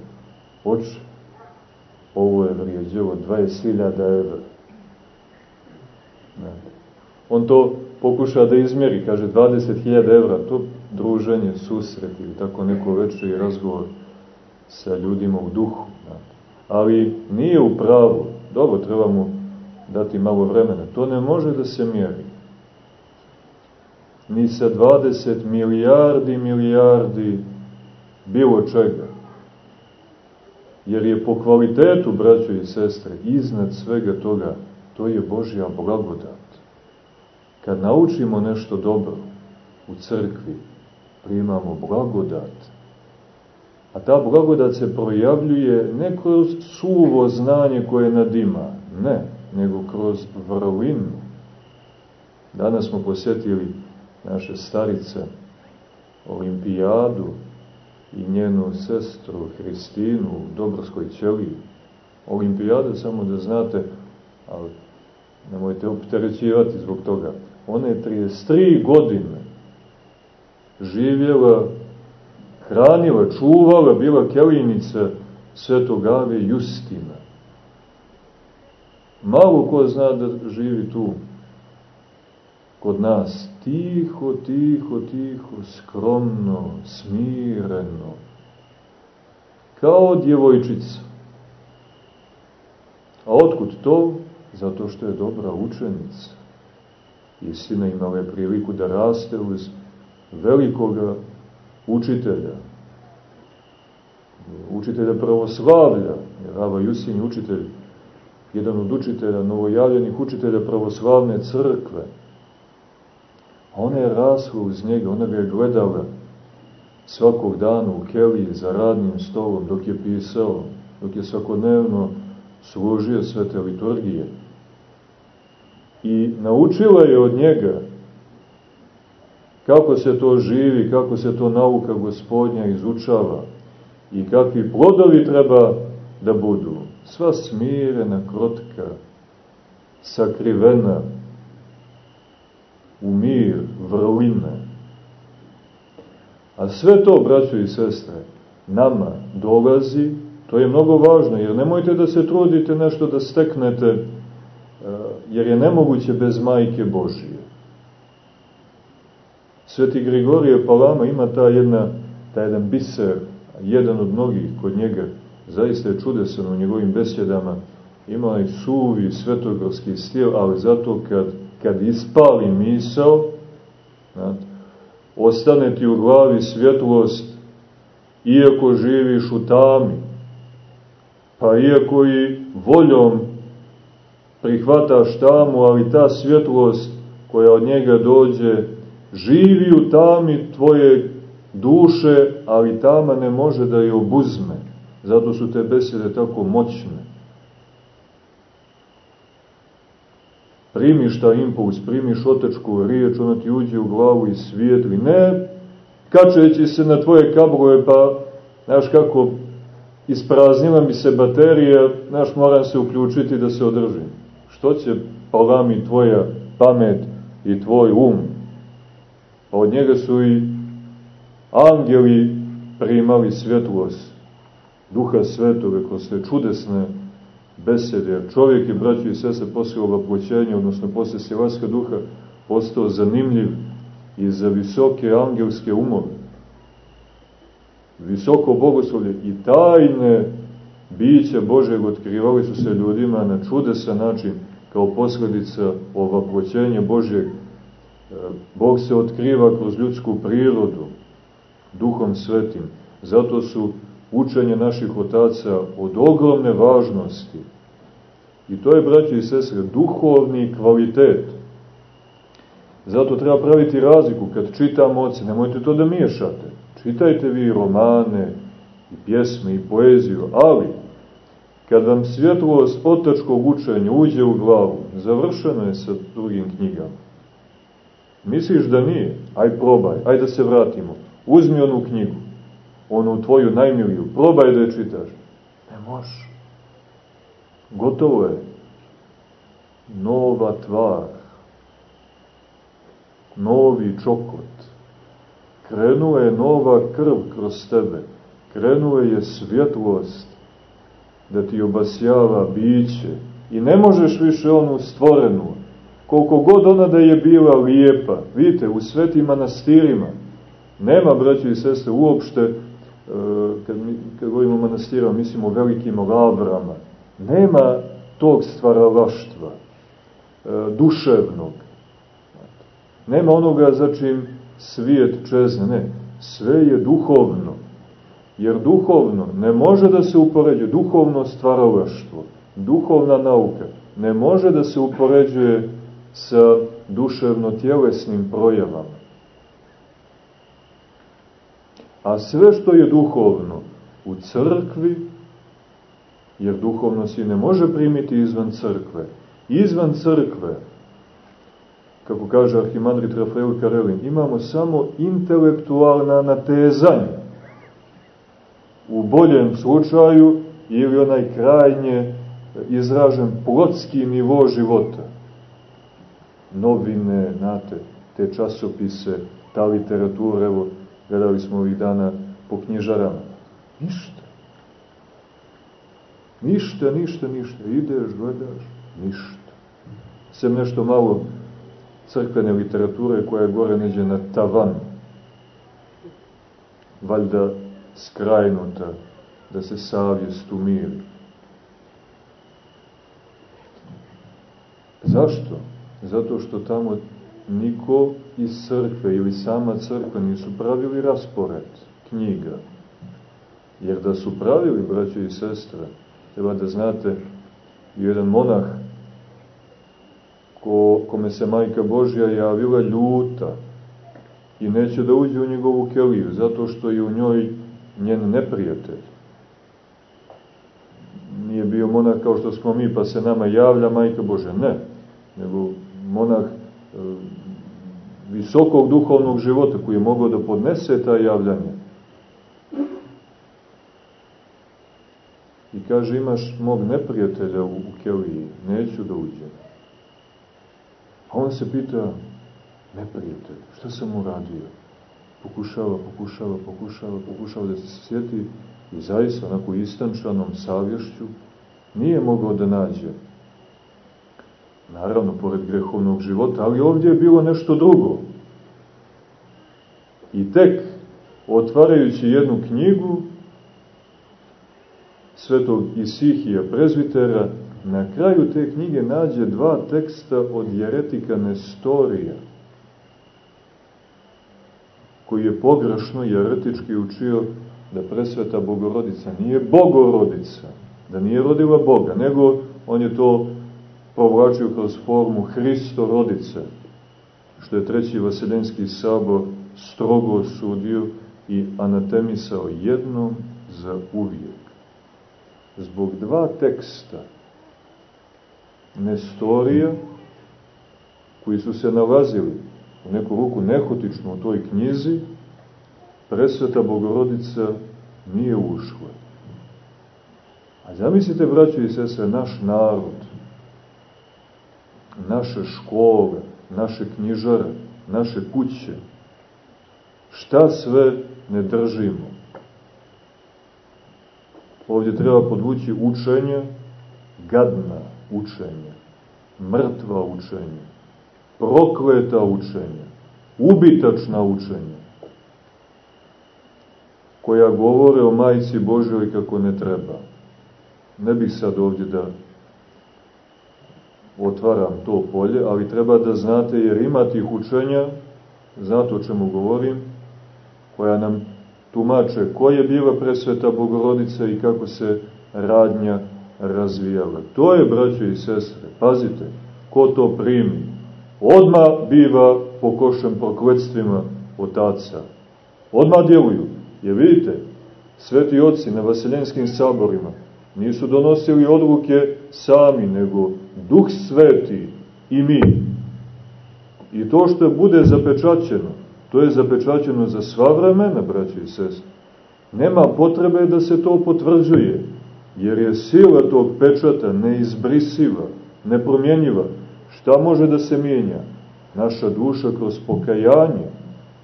oče, ovo je vrijeđevo 20.000 evra. On to pokuša da izmjeri, kaže 20.000 evra, to druženje, susret ili tako neko večer i razgovor sa ljudima u duhu. Ali nije u pravu, dobro, treba mu dati malo vremena, to ne može da se mjeri. Ni sa 20 milijardi milijardi bilo čega. Jer je po kvalitetu, braćo i sestre, iznad svega toga, to je Božja blagodat. Kad naučimo nešto dobro u crkvi, primamo blagodat. A ta blagodat se projavljuje ne kroz suvo znanje koje nadima, ne, nego kroz vrlinu. Danas smo posjetili naše starice Olimpijadu i njenu sestru Hristinu u Dobrskoj ćeliji. Olimpijada, samo da znate, ali nemojte opterećivati zbog toga, ona je 33 godine živjela, hranila, čuvala, bila kelinica svetog Ave Justina. Malo ko zna da živi tu, kod nas, tiho, tiho, tiho, skromno, smireno, kao djevojčica. A otkud to? Zato što je dobra učenica. Istina imala je priliku da raste uz velikoga učitelja, učitelja pravoslavlja, jer Rava Jusin je učitelj, jedan od učitelja, novojavljenih učitelja pravoslavne crkve. A ona je rasla uz njega, ona ga je gledala svakog dana u keliji za radnim stolom dok je pisao, dok je svakodnevno služio svete liturgije. I naučila je od njega kako se to živi, kako se to nauka gospodnja izučava i kakvi plodovi treba da budu. Sva smirena, krotka, sakrivena, u mir, vrline. A sve to, braćo i sestre, nama dolazi, to je mnogo važno, jer nemojte da se trudite nešto da steknete, eh, jer je nemoguće bez majke Božije. Sveti Grigorije Palama ima ta jedna, ta jedan biser, jedan od mnogih kod njega, zaista je čudesan u njegovim besjedama, ima onaj suvi svetogorski stil, ali zato kad, kad ispali misao, znate, ostane ti u glavi svjetlost, iako živiš u tami, pa iako i voljom prihvataš tamu, ali ta svjetlost koja od njega dođe živi u tami tvoje duše, ali tama ne može da je obuzme. Zato su te besede tako moćne. Primiš taj impuls, primiš otečku riječ, ona ti uđe u glavu i svijetli. Ne kačujući se na tvoje kablove, pa, znaš kako, ispraznila mi se baterija, znaš, moram se uključiti da se održim. Što će palami tvoja pamet i tvoj um? a od njega su i angeli primali svjetlost duha svetoga kroz te čudesne besede. Jer čovjek je, braći i sese, posle ovaploćenja, odnosno posle silaska duha, postao zanimljiv i za visoke angelske umove. Visoko bogoslovlje i tajne biće Božeg otkrivali su se ljudima na čudesan način kao posledica ovaploćenja Božeg Bog se otkriva kroz ljudsku prirodu, duhom svetim. Zato su učenje naših otaca od ogromne važnosti. I to je, braći i sestre, duhovni kvalitet. Zato treba praviti razliku kad čitamo oce. Nemojte to da miješate. Čitajte vi romane, i pjesme, i poeziju, ali kad vam svjetlost otačkog učenja uđe u glavu, završeno je sa drugim knjigama. Misliš da nije? Aj probaj, aj da se vratimo. Uzmi onu knjigu, onu tvoju najmiliju, probaj da je čitaš. Ne možeš. Gotovo je. nova tvar, novi čokot. Krenula je nova krv kroz tebe, krenula je svjetlost da ti obasjava biće i ne možeš više onu stvorenu, koliko god ona da je bila lijepa. Vidite, u svetim manastirima nema, braći i sestre, uopšte, e, kad, mi, kad govorimo o manastirima, mislimo o velikim labrama, nema tog stvaralaštva, e, duševnog. Nema onoga za čim svijet čezne, ne. Sve je duhovno. Jer duhovno ne može da se upoređuje, duhovno stvaralaštvo, duhovna nauka, ne može da se upoređuje sa duševno-tjelesnim projavama. A sve što je duhovno u crkvi, jer duhovno si ne može primiti izvan crkve, izvan crkve, kako kaže Arhimandrit Rafael Karelin, imamo samo intelektualna natezanja. U boljem slučaju ili onaj krajnje izražen plotski nivo života. Novine, znate, te časopise, ta literatura, evo, gledali smo ovih dana po knjižarama. Ništa. Ništa, ništa, ništa. Ideš, gledaš, ništa. Sem nešto malo crkvene literature koja je gore neđe na tavan. Valjda skrajnuta, da se savjest umiri. Zašto? Zato što tamo niko iz crkve ili sama crkva nisu pravili raspored knjiga. Jer da su pravili, braćo i sestre, treba da znate, jedan monah ko, kome se majka Božja javila ljuta i neće da uđe u njegovu keliju, zato što je u njoj njen neprijatelj. Nije bio monah kao što smo mi, pa se nama javlja majka Božja. Ne, nego monah visokog duhovnog života koji je mogao da podnese ta javljanje. I kaže, imaš mog neprijatelja u, u keliji, neću da uđem. A on se pita, neprijatelj, šta sam uradio? Pokušava, pokušava, pokušava, pokušava da se sjeti i zaista onako istančanom savješću nije mogao da nađe. Naravno, pored grehovnog života, ali ovdje je bilo nešto drugo. I tek, otvarajući jednu knjigu svetog Isihija prezvitera, na kraju te knjige nađe dva teksta od jeretika Nestorija, koji je pogrešno jeretički učio da presveta Bogorodica nije Bogorodica, da nije rodila Boga, nego on je to provlačio kroz formu Hristorodice, što je treći Vaseljenski sabor strogo osudio i anatemisao jednom za uvijek. Zbog dva teksta Nestorija, koji su se nalazili u neku ruku nehotično u toj knjizi, presveta Bogorodica nije ušla. A zamislite, braćo i sese, naš narod, naše škole, naše knjižare, naše kuće, šta sve ne držimo. Ovdje treba podvući učenje, gadna učenja, mrtva učenja, prokleta učenja, ubitačna učenja, koja govore o majici Božoj kako ne treba. Ne bih sad ovdje da otvaram to polje, ali treba da znate, jer ima tih učenja, znate o čemu govorim, koja nam tumače ko je bila presveta Bogorodica i kako se radnja razvijala. To je, braćo i sestre, pazite, ko to primi, odma biva pokošen prokledstvima otaca. Odma djeluju. Je vidite, sveti oci na vaseljenskim saborima nisu donosili odluke sami, nego Duh Sveti i mi. I to što bude zapečaćeno, to je zapečaćeno za sva vremena, braći i sestri. Nema potrebe da se to potvrđuje, jer je sila tog pečata neizbrisiva, nepromjenjiva. Šta može da se mijenja? Naša duša kroz pokajanje.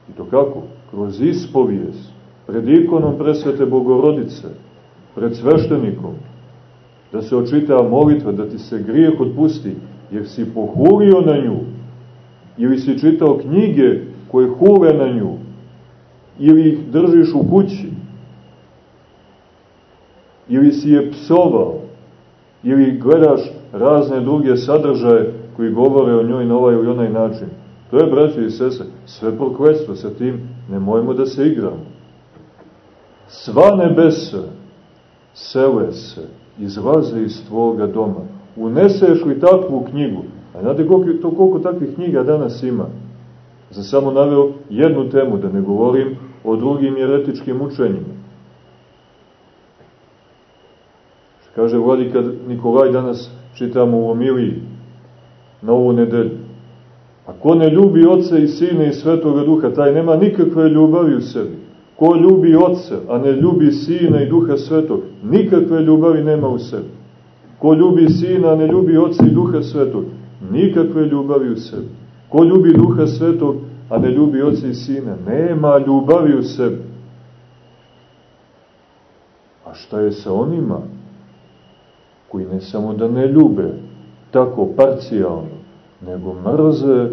I to kako? Kroz ispovijest. Pred ikonom presvete Bogorodice. Pred sveštenikom. Da se očita molitva, da ti se grijeh otpusti, jer si pohurio na nju. Ili si čitao knjige koje hule na nju. Ili ih držiš u kući. Ili si je psovao. Ili gledaš razne druge sadržaje koji govore o njoj na ovaj ili onaj način. To je, braći i sese, sve prokletstvo, sa tim ne mojmo da se igramo. Sva nebesa sele se, izlaze iz tvoga doma. Uneseš li takvu knjigu? A znate koliko, to, koliko takvih knjiga danas ima? Za samo naveo jednu temu, da ne govorim o drugim jeretičkim učenjima. Što kaže vladika Nikolaj danas čitamo u Omiliji na ovu nedelju. A ko ne ljubi Otca i Sina i Svetoga Duha, taj nema nikakve ljubavi u sebi. Ko ljubi Otca, a ne ljubi Sina i Duha Svetog, nikakve ljubavi nema u sebi. Ko ljubi Sina, a ne ljubi Otca i Duha Svetog, nikakve ljubavi u sebi. Ko ljubi Duha Svetog, a ne ljubi Otca i Sina, nema ljubavi u sebi. A šta je sa onima koji ne samo da ne ljube, tako parcijalno, nego mrze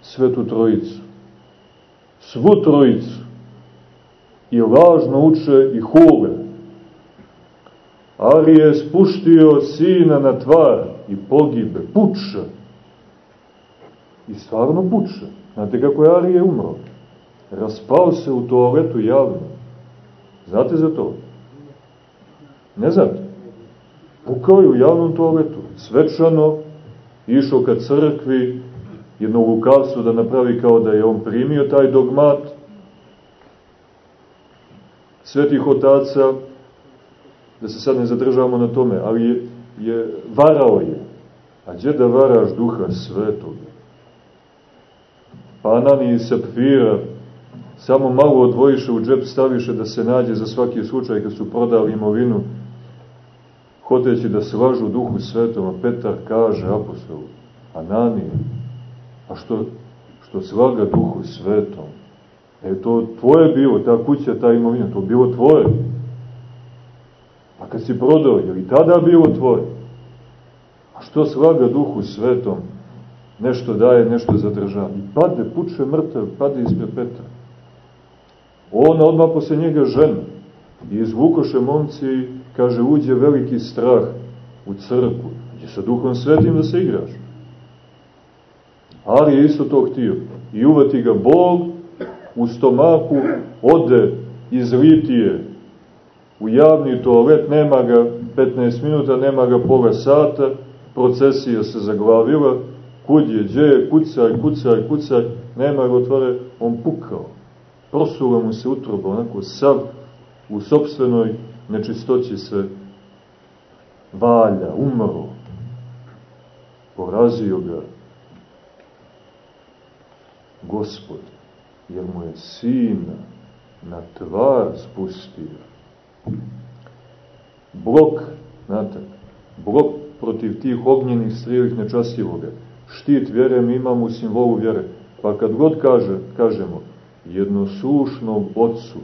svetu trojicu. Svu trojicu. I lažno uče i hule. Ali je spuštio sina na tvar i pogibe, puče. I stvarno puče. Znate kako je Arije umro? Raspao se u toaletu javno. Znate za to? Ne znate? Pukao je u javnom toaletu, svečano, išao ka crkvi, jedno lukavstvo da napravi kao da je on primio taj dogmat svetih otaca, da se sad ne zadržavamo na tome, ali je, je varao je. A gdje da varaš duha svetog? Pa Anani i Sapfira samo malo odvojiše u džep staviše da se nađe za svaki slučaj kad su prodali imovinu hoteći da se lažu duhu svetom, Petar kaže apostolu, Ananije, a što, što slaga duhu svetom? E to tvoje bilo, ta kuća, ta imovina, to bilo tvoje. A kad si prodao, je li tada bilo tvoje? A što slaga duhu svetom? Nešto daje, nešto zadržava. I pade, puče mrtav, pade ispred Petra. On odmah posle njega žena. I izvukoše momci kaže, uđe veliki strah u crkvu. Gdje sa duhom svetim da se igraš. Ali je isto to htio. I uvati ga Bog u stomaku, ode iz litije u javni toalet, nema ga 15 minuta, nema ga pola sata, procesija se zaglavila, kud je, gdje je, kucaj, kucaj, kucaj, nema ga otvore, on pukao. Prosula mu se utroba, onako sav u sobstvenoj nečistoći se valja, umro. Porazio ga Gospod, jer mu je sina na tvar spustio. Blok, znate, blok protiv tih ognjenih strijevih nečastivoga. Štit vjere mi imamo u simbolu vjere. Pa kad god kaže, kažemo jednosušnom ocu,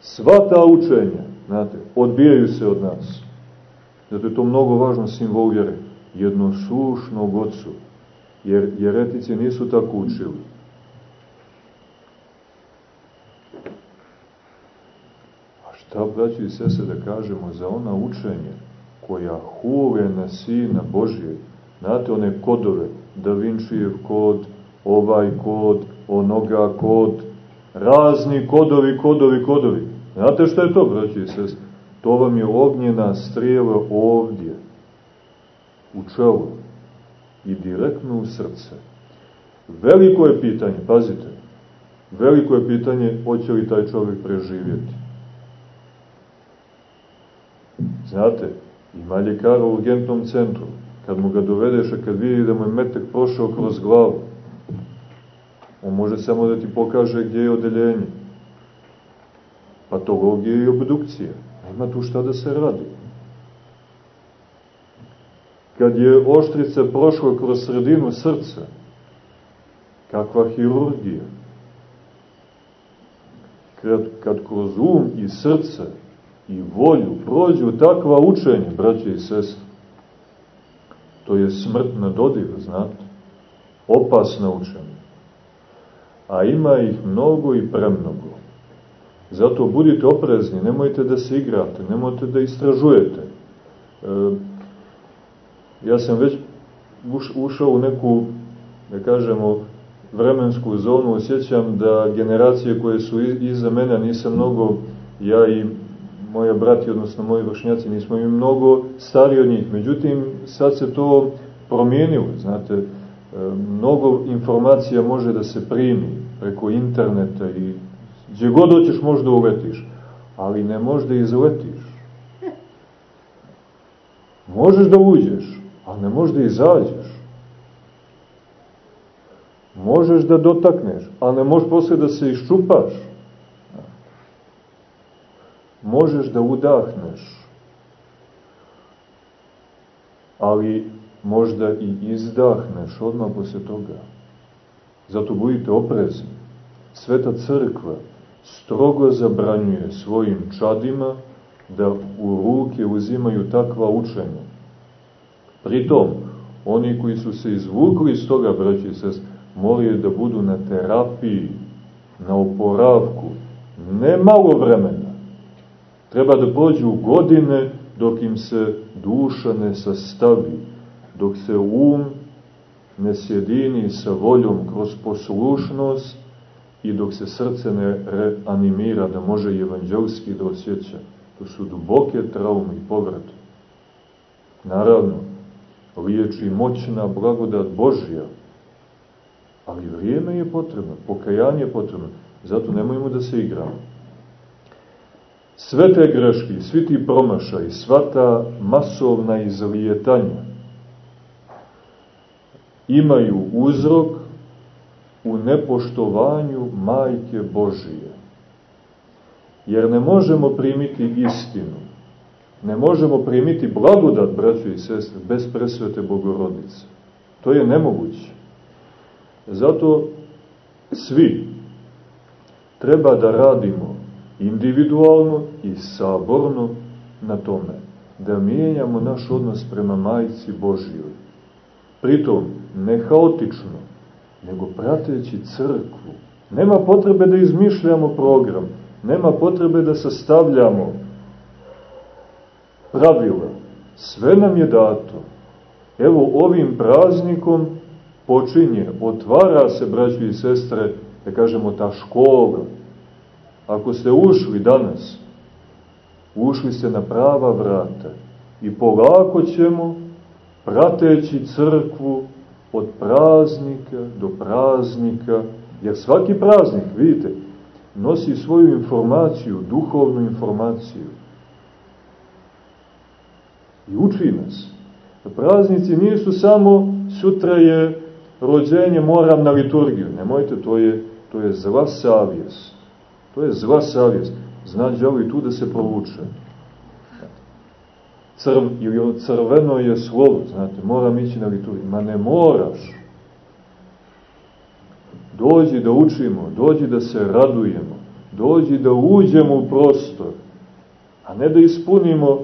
sva ta učenja, Znate, odbijaju se od nas. Zato je to mnogo važno simbol vjere. Jednosušnog ocu. Jer jeretici nisu tako učili. A šta, braći i sese, da kažemo za ona učenja koja hule na Sina Božije, znate one kodove, Da Vincijev kod, ovaj kod, onoga kod, razni kodovi, kodovi, kodovi. Znate šta je to, braći i sest? To vam je ognjena strijela ovdje, u čelu i direktno u srce. Veliko je pitanje, pazite, veliko je pitanje hoće li taj čovjek preživjeti. Znate, ima ljekara u urgentnom centru, kad mu ga dovedeš, a kad vidi da mu je metak prošao kroz glavu, on može samo da ti pokaže gdje je odeljenje patologije i obdukcije. Nema tu šta da se radi. kad je oštrica prošla kroz sredinu srca, kakva hirurgija. Kad, kad kroz um i srce i volju prođu takva učenja, braće i sestre, to je smrt na dodivu, znate, opasna učenja. A ima ih mnogo i premnogo. Zato budite oprezni, nemojte da se igrate, nemojte da istražujete. E, ja sam već ušao u neku, da kažemo, vremensku zonu, osjećam da generacije koje su iza mene, nisam mnogo, ja i moja brati, odnosno moji vršnjaci, nismo i mnogo stariji od njih. Međutim, sad se to promijenilo, znate, e, mnogo informacija može da se primi preko interneta i gdje god hoćeš možda uletiš, ali ne možda izletiš. Možeš da uđeš, ali ne možeš da izađeš. Možeš da dotakneš, ali ne možeš posle da se iščupaš. Možeš da udahneš, ali možda i izdahneš odmah posle toga. Zato budite oprezni. Sveta crkva strogo zabranjuje svojim čadima da u ruke uzimaju takva učenja. Pritom, oni koji su se izvukli iz toga, braći sest, moraju da budu na terapiji, na oporavku, ne malo vremena. Treba da prođu godine dok im se duša ne sastavi, dok se um ne sjedini sa voljom kroz poslušnost i dok se srce ne reanimira da može evanđelski da osjeća. To su duboke traume i povrate. Naravno, liječi moćna blagodat Božja, ali vrijeme je potrebno, pokajanje je potrebno, zato nemojmo da se igramo. Sve te greške, svi ti promašaj, sva ta masovna izlijetanja imaju uzrok u nepoštovanju Majke Božije. Jer ne možemo primiti istinu, ne možemo primiti blagodat, braćo i sestre, bez presvete Bogorodice. To je nemoguće. Zato svi treba da radimo individualno i saborno na tome, da mijenjamo naš odnos prema Majci Božijoj. Pritom, ne haotično, nego prateći crkvu. Nema potrebe da izmišljamo program, nema potrebe da sastavljamo pravila. Sve nam je dato. Evo ovim praznikom počinje, otvara se, braći i sestre, da kažemo, ta škola. Ako ste ušli danas, ušli ste na prava vrata i polako ćemo, prateći crkvu, od praznika do praznika, jer svaki praznik, vidite, nosi svoju informaciju, duhovnu informaciju. I uči nas. Praznici nisu samo sutra je rođenje, moram na liturgiju. Nemojte, to je, to je zla savjest. To je zla savjest. Zna đavo i tu da se provuče crv, ili crveno je slovo, znate, moram ići na liturgiju. Ma ne moraš. Dođi da učimo, dođi da se radujemo, dođi da uđemo u prostor, a ne da ispunimo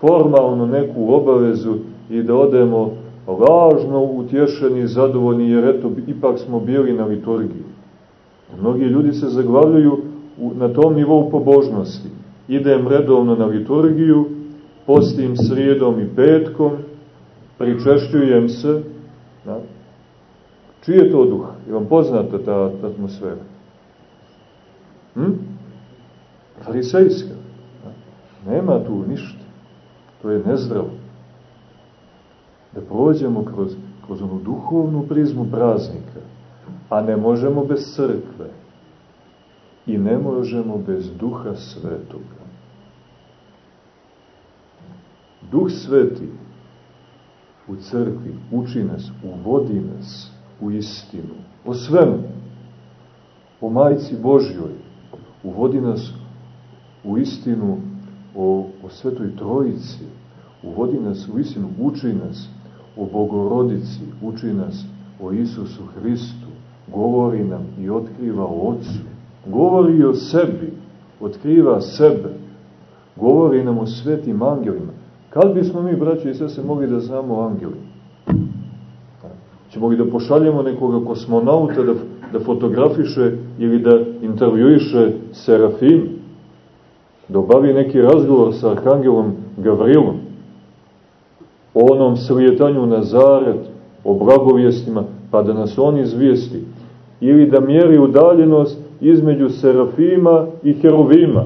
formalno neku obavezu i da odemo lažno utješeni, zadovoljni, jer eto, ipak smo bili na liturgiji. Mnogi ljudi se zaglavljaju na tom nivou pobožnosti. Idem redovno na liturgiju, postim srijedom i petkom, pričešćujem se. Da? Čiji je to duh? Je vam poznata ta, atmosfera? Hm? Farisejska. Da? Nema tu ništa. To je nezdravo. Da prođemo kroz, kroz onu duhovnu prizmu praznika, a ne možemo bez crkve i ne možemo bez duha svetoga. Duh Sveti u crkvi uči nas, uvodi nas u istinu, o svemu, o Majci Božjoj, uvodi nas u istinu o, o Svetoj Trojici, uvodi nas u istinu, uči nas o Bogorodici, uči nas o Isusu Hristu, govori nam i otkriva o Otcu, govori o sebi, otkriva sebe, govori nam o svetim angelima. Kad bismo mi, braći i se mogli da znamo o angelima? Ćemo li da pošaljemo nekoga kosmonauta da, da fotografiše ili da intervjuiše Serafim? Da obavi neki razgovor sa Arhangelom Gavrilom? O onom slijetanju na zaret, o blagovijestima, pa da nas on izvijesti. Ili da mjeri udaljenost između Serafima i Heruvima.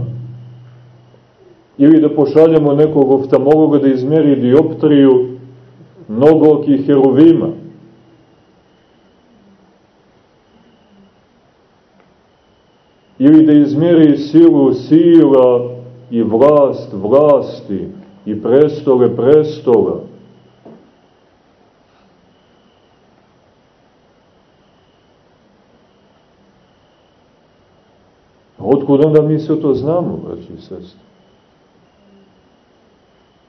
Ili da pošaljemo nekog oftalmologa da izmeri dioptriju mnogokih Heruvima ili da izmjeri silu sila i vlast vlasti i prestole prestola. Otkud onda mi sve to znamo, braći i sestri?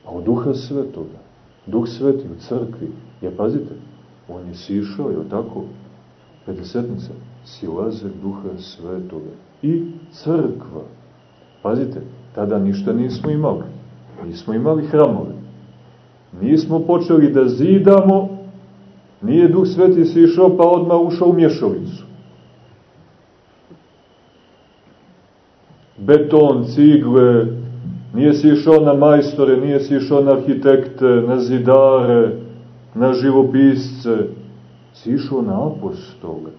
Pa od duha svetoga. Duh sveti u crkvi. Ja, pazite, on je sišao, je tako? Pedesetnica. Silaze duha svetoga i crkva. Pazite, tada ništa nismo imali. Nismo imali hramove. Nismo počeli da zidamo, nije Duh Sveti se išao pa odmah ušao u mješalicu. Beton, cigle, nije se išao na majstore, nije se išao na arhitekte, na zidare, na živopisce, si išao na apostole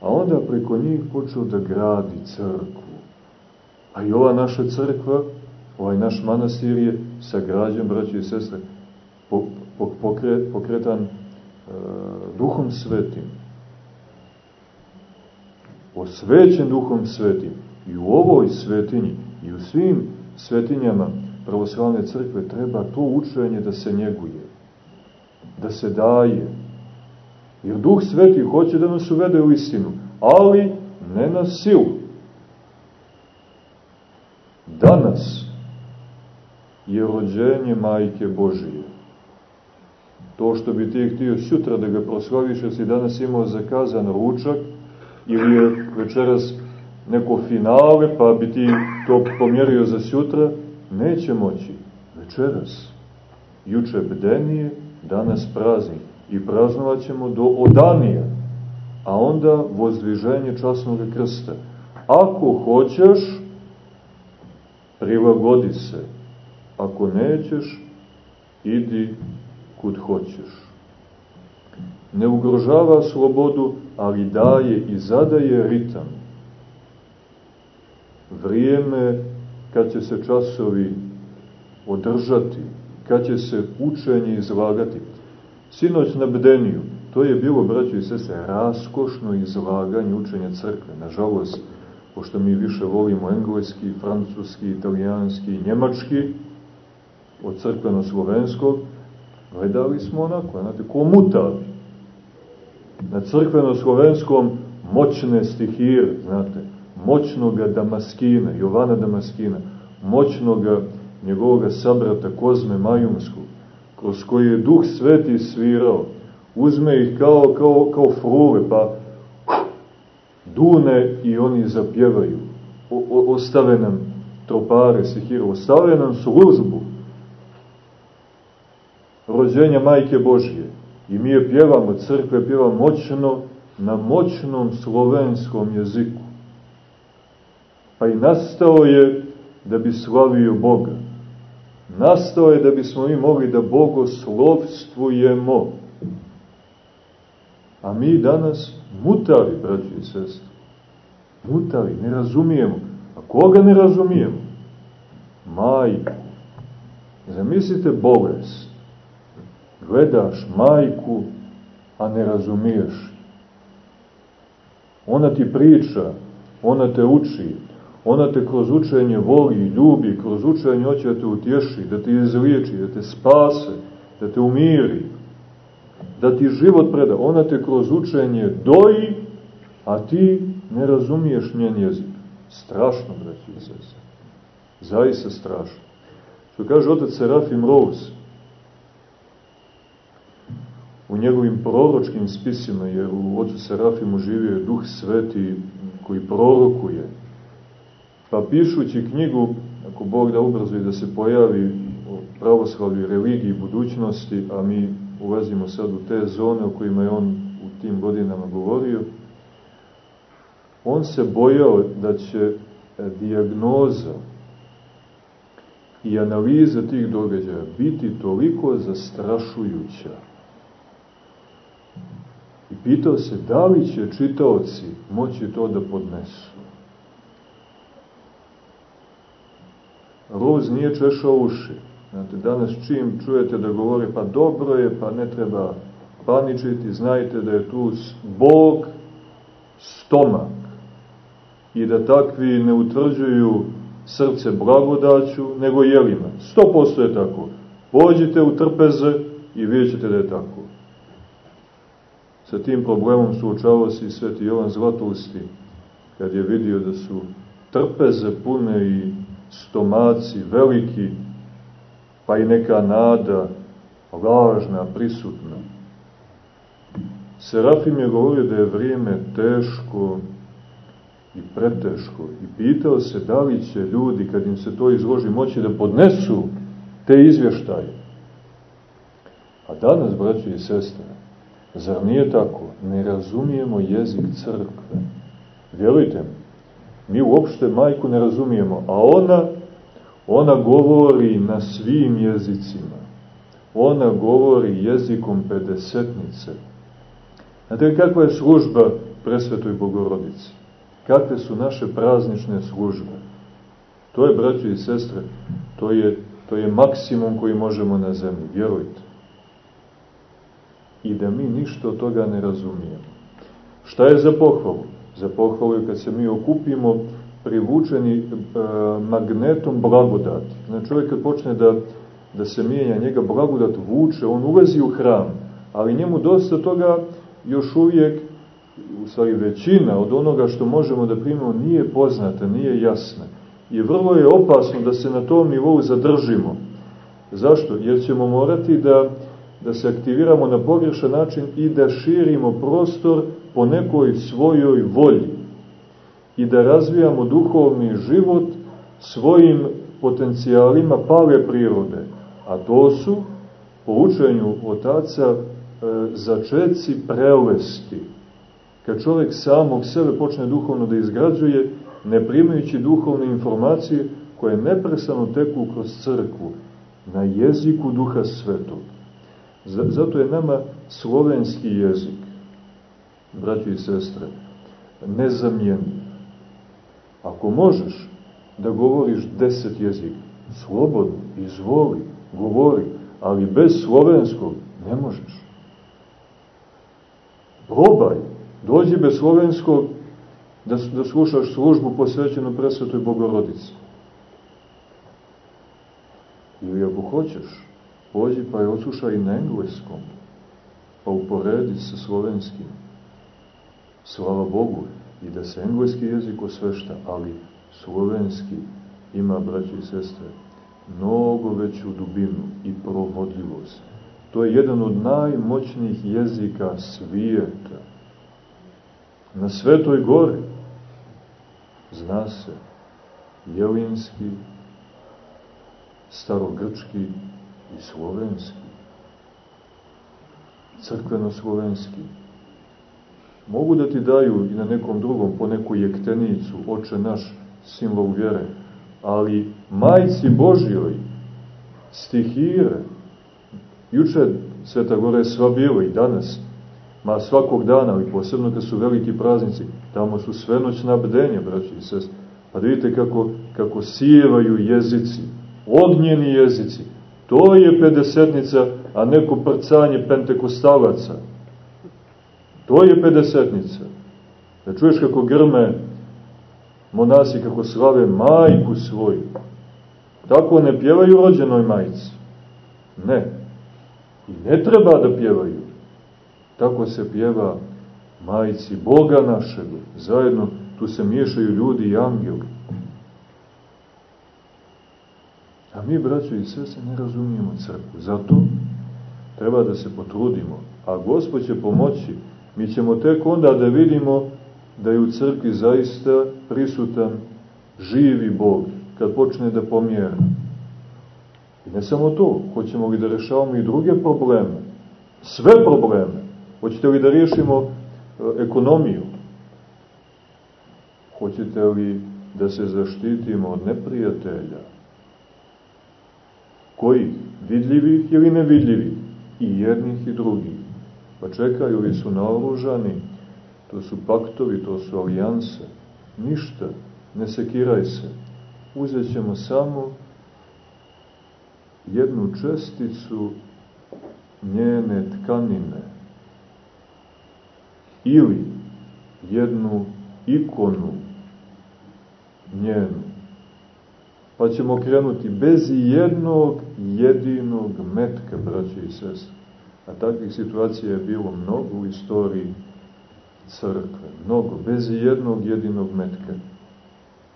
a onda preko njih počeo da gradi crkvu. A i ova naša crkva, ovaj naš manastir je sagrađen, braći i sestre, pokret, pokretan e, duhom svetim. Osvećen duhom svetim. I u ovoj svetinji, i u svim svetinjama pravoslavne crkve treba to učenje da se njeguje, da se daje, Jer Duh Sveti hoće da nas uvede u istinu, ali ne na silu. Danas je rođenje Majke Božije. To što bi ti htio sutra da ga proslaviš, jer si danas imao zakazan ručak, ili je večeras neko finale, pa bi ti to pomjerio za sutra, neće moći. Večeras. Juče bdenije, danas praznik i praznovat ćemo do odanija, a onda vozdviženje časnog krsta. Ako hoćeš, prilagodi se. Ako nećeš, idi kud hoćeš. Ne ugrožava slobodu, ali daje i zadaje ritam. Vrijeme kad će se časovi održati, kad će se učenje izlagati. Sinoć na Bdeniju, to je bilo, braćo i sese, raskošno izlaganje učenja crkve. Nažalost, pošto mi više volimo engleski, francuski, italijanski njemački, od crkveno-slovenskog, gledali smo onako, znate, ko. Na crkveno-slovenskom moćne stihire, znate, moćnoga Damaskina, Jovana Damaskina, moćnoga njegovoga sabrata Kozme Majumskog, kroz koji je Duh Sveti svirao, uzme ih kao, kao, kao frule, pa dune i oni zapjevaju. O, o, ostave nam tropare, sihiru, ostave nam službu rođenja Majke Božje. I mi je pjevamo, crkve pjeva moćno na moćnom slovenskom jeziku. Pa i nastao je da bi slavio Boga nastao je da bismo mi mogli da bogoslovstvujemo. A mi danas mutavi, braći i sestri. Mutavi, ne razumijemo. A koga ne razumijemo? Majku. Zamislite bolest. Gledaš majku, a ne razumiješ. Ona ti priča, ona te uči, Ona te kroz učenje voli i ljubi, kroz učenje hoće da te utješi, da te izliječi, da te spase, da te umiri, da ti život preda. Ona te kroz učenje doji, a ti ne razumiješ njen jezik. Strašno, braći i sese. Zaista strašno. Što kaže otac Serafim Rose, u njegovim proročkim spisima, jer u ocu Serafimu živio je duh sveti koji prorokuje. Pa pišući knjigu, ako Bog da ubrzo i da se pojavi o pravoslavi, religiji, budućnosti, a mi ulazimo sad u te zone o kojima je on u tim godinama govorio, on se bojao da će dijagnoza i analiza tih događaja biti toliko zastrašujuća. I pitao se da li će čitaoci moći to da podnesu. Roz nije češao uši. Znate, danas čim čujete da govore pa dobro je, pa ne treba paničiti, znajte da je tu Bog stomak i da takvi ne utvrđuju srce blagodaću, nego jelima. Sto posto je tako. Pođite u trpeze i vidjet da je tako. Sa tim problemom suočavao se i sveti Jovan Zlatusti, kad je vidio da su trpeze pune i stomaci veliki, pa i neka nada lažna, prisutna. Serafim je govorio da je vrijeme teško, i preteško i pitao se da li će ljudi kad im se to izloži moći da podnesu te izvještaje. A danas, braći i sestre, zar nije tako? Ne razumijemo jezik crkve. Vjerujte mi, mi uopšte majku ne razumijemo, a ona, ona govori na svim jezicima. Ona govori jezikom pedesetnice. Znate kakva je služba presvetoj bogorodici? kakve su naše praznične službe. To je, braćo i sestre, to je, to je maksimum koji možemo na zemlji, vjerujte. I da mi ništa od toga ne razumijemo. Šta je za pohvalu? Za pohvalu kad se mi okupimo privučeni e, magnetom blagodati. Znači čovjek kad počne da, da se mijenja, njega blagodat vuče, on ulazi u hram, ali njemu dosta toga još uvijek u stvari većina od onoga što možemo da primimo nije poznata, nije jasna. I vrlo je opasno da se na tom nivou zadržimo. Zašto? Jer ćemo morati da, da se aktiviramo na pogrešan način i da širimo prostor po nekoj svojoj volji i da razvijamo duhovni život svojim potencijalima pale prirode. A to su, po učenju otaca, e, začeci prelesti kad čovjek samog sebe počne duhovno da izgrađuje, ne primajući duhovne informacije koje neprestano teku kroz crkvu, na jeziku Duha Svetog. Zato je nama slovenski jezik, braći i sestre, nezamjenjiv. Ako možeš da govoriš deset jezika, slobodno, izvoli, govori, ali bez slovenskog ne možeš. Probaj, Dođi bez slovenskog da, da slušaš službu posvećenu presvetoj Bogorodici. Ili ako hoćeš, pođi pa je odslušaj na engleskom, pa uporedi sa slovenskim. Slava Bogu i da se engleski jezik osvešta, ali slovenski ima, braći i sestre, mnogo veću dubinu i provodljivost. To je jedan od najmoćnijih jezika svijeta na Svetoj gori, zna se, jelinski, starogrčki i slovenski, crkveno-slovenski. Mogu da ti daju i na nekom drugom, po neku jektenicu, oče naš, simbol vjere, ali majci Božjoj, stihire, juče Sveta Gora je sva bilo i danas, ma svakog dana, ali posebno kad su veliki praznici, tamo su svenoćna bdenja, braći i sest. Pa da vidite kako, kako sijevaju jezici, ognjeni jezici. To je pedesetnica, a neko prcanje pentekostalaca. To je pedesetnica. Da čuješ kako grme monasi, kako slave majku svoju. Tako ne pjevaju rođenoj majici. Ne. I ne treba da pjevaju. Tako se pjeva majici Boga našeg. Zajedno tu se miješaju ljudi i angeli. A mi, braćo i sese, ne razumijemo crkvu. Zato treba da se potrudimo. A Gospod će pomoći. Mi ćemo tek onda da vidimo da je u crkvi zaista prisutan živi Bog, kad počne da pomjera. I ne samo to, hoćemo li da rešavamo i druge probleme, sve probleme. Hoćete li da riješimo e, ekonomiju? Hoćete li da se zaštitimo od neprijatelja? Koji? Vidljivih ili nevidljivih? I jednih i drugih. Pa čekaj, ovi su naoružani, to su paktovi, to su alijanse. Ništa, ne sekiraj se. Uzet ćemo samo jednu česticu njene tkanine ili jednu ikonu njenu. Pa ćemo krenuti bez jednog jedinog metka, braće i sestre. A takvih situacija je bilo mnogo u istoriji crkve. Mnogo, bez jednog jedinog metka.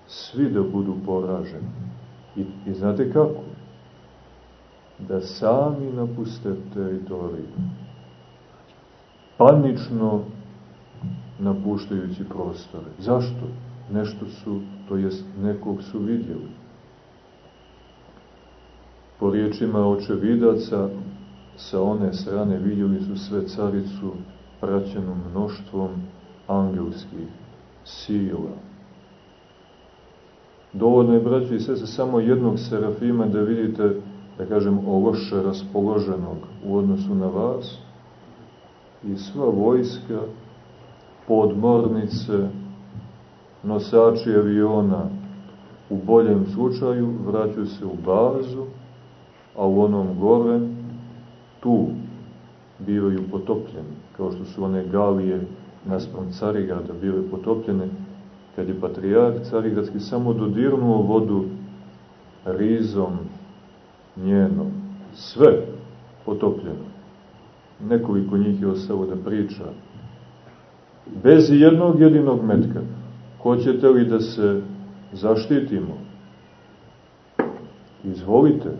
Svi da budu poraženi. I, i znate kako? Da sami napuste teritoriju. Panično napuštajući prostore. Zašto? Nešto su, to jest nekog su vidjeli. Po riječima očevidaca, sa one strane vidjeli su sve caricu praćenu mnoštvom angelskih sila. Dovoljno je, braći i sese, samo jednog serafima da vidite, da kažem, loše raspoloženog u odnosu na vas i sva vojska, podmornice, nosači aviona u boljem slučaju vraćaju se u bazu, a u onom gore tu bivaju potopljeni, kao što su one galije naspram Carigrada bile potopljene, kad je patrijarh Carigradski samo dodirnuo vodu rizom njenom. Sve potopljeno. Nekoliko njih je ostalo da priča. Bez jednog jedinog metka. Hoćete li da se zaštitimo? Izvolite.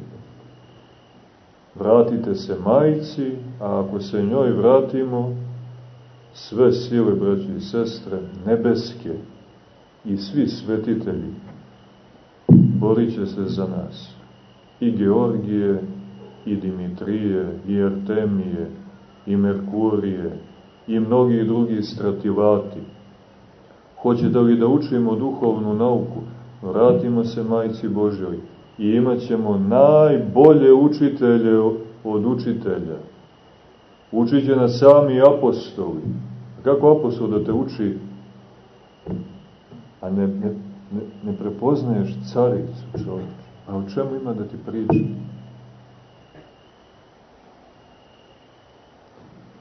Vratite se majici, a ako se njoj vratimo, sve sile, braći i sestre, nebeske i svi svetitelji borit će se za nas. I Georgije, i Dimitrije, i Artemije, i Merkurije, i mnogi drugi stratilati. Hoćete li da učimo duhovnu nauku? Vratimo se Majci Božoj i imat ćemo najbolje učitelje od učitelja. Učit će nas sami apostoli. Kako apostol da te uči, a ne, ne, ne, ne prepoznaješ caricu čovječ? A o čemu ima da ti priča?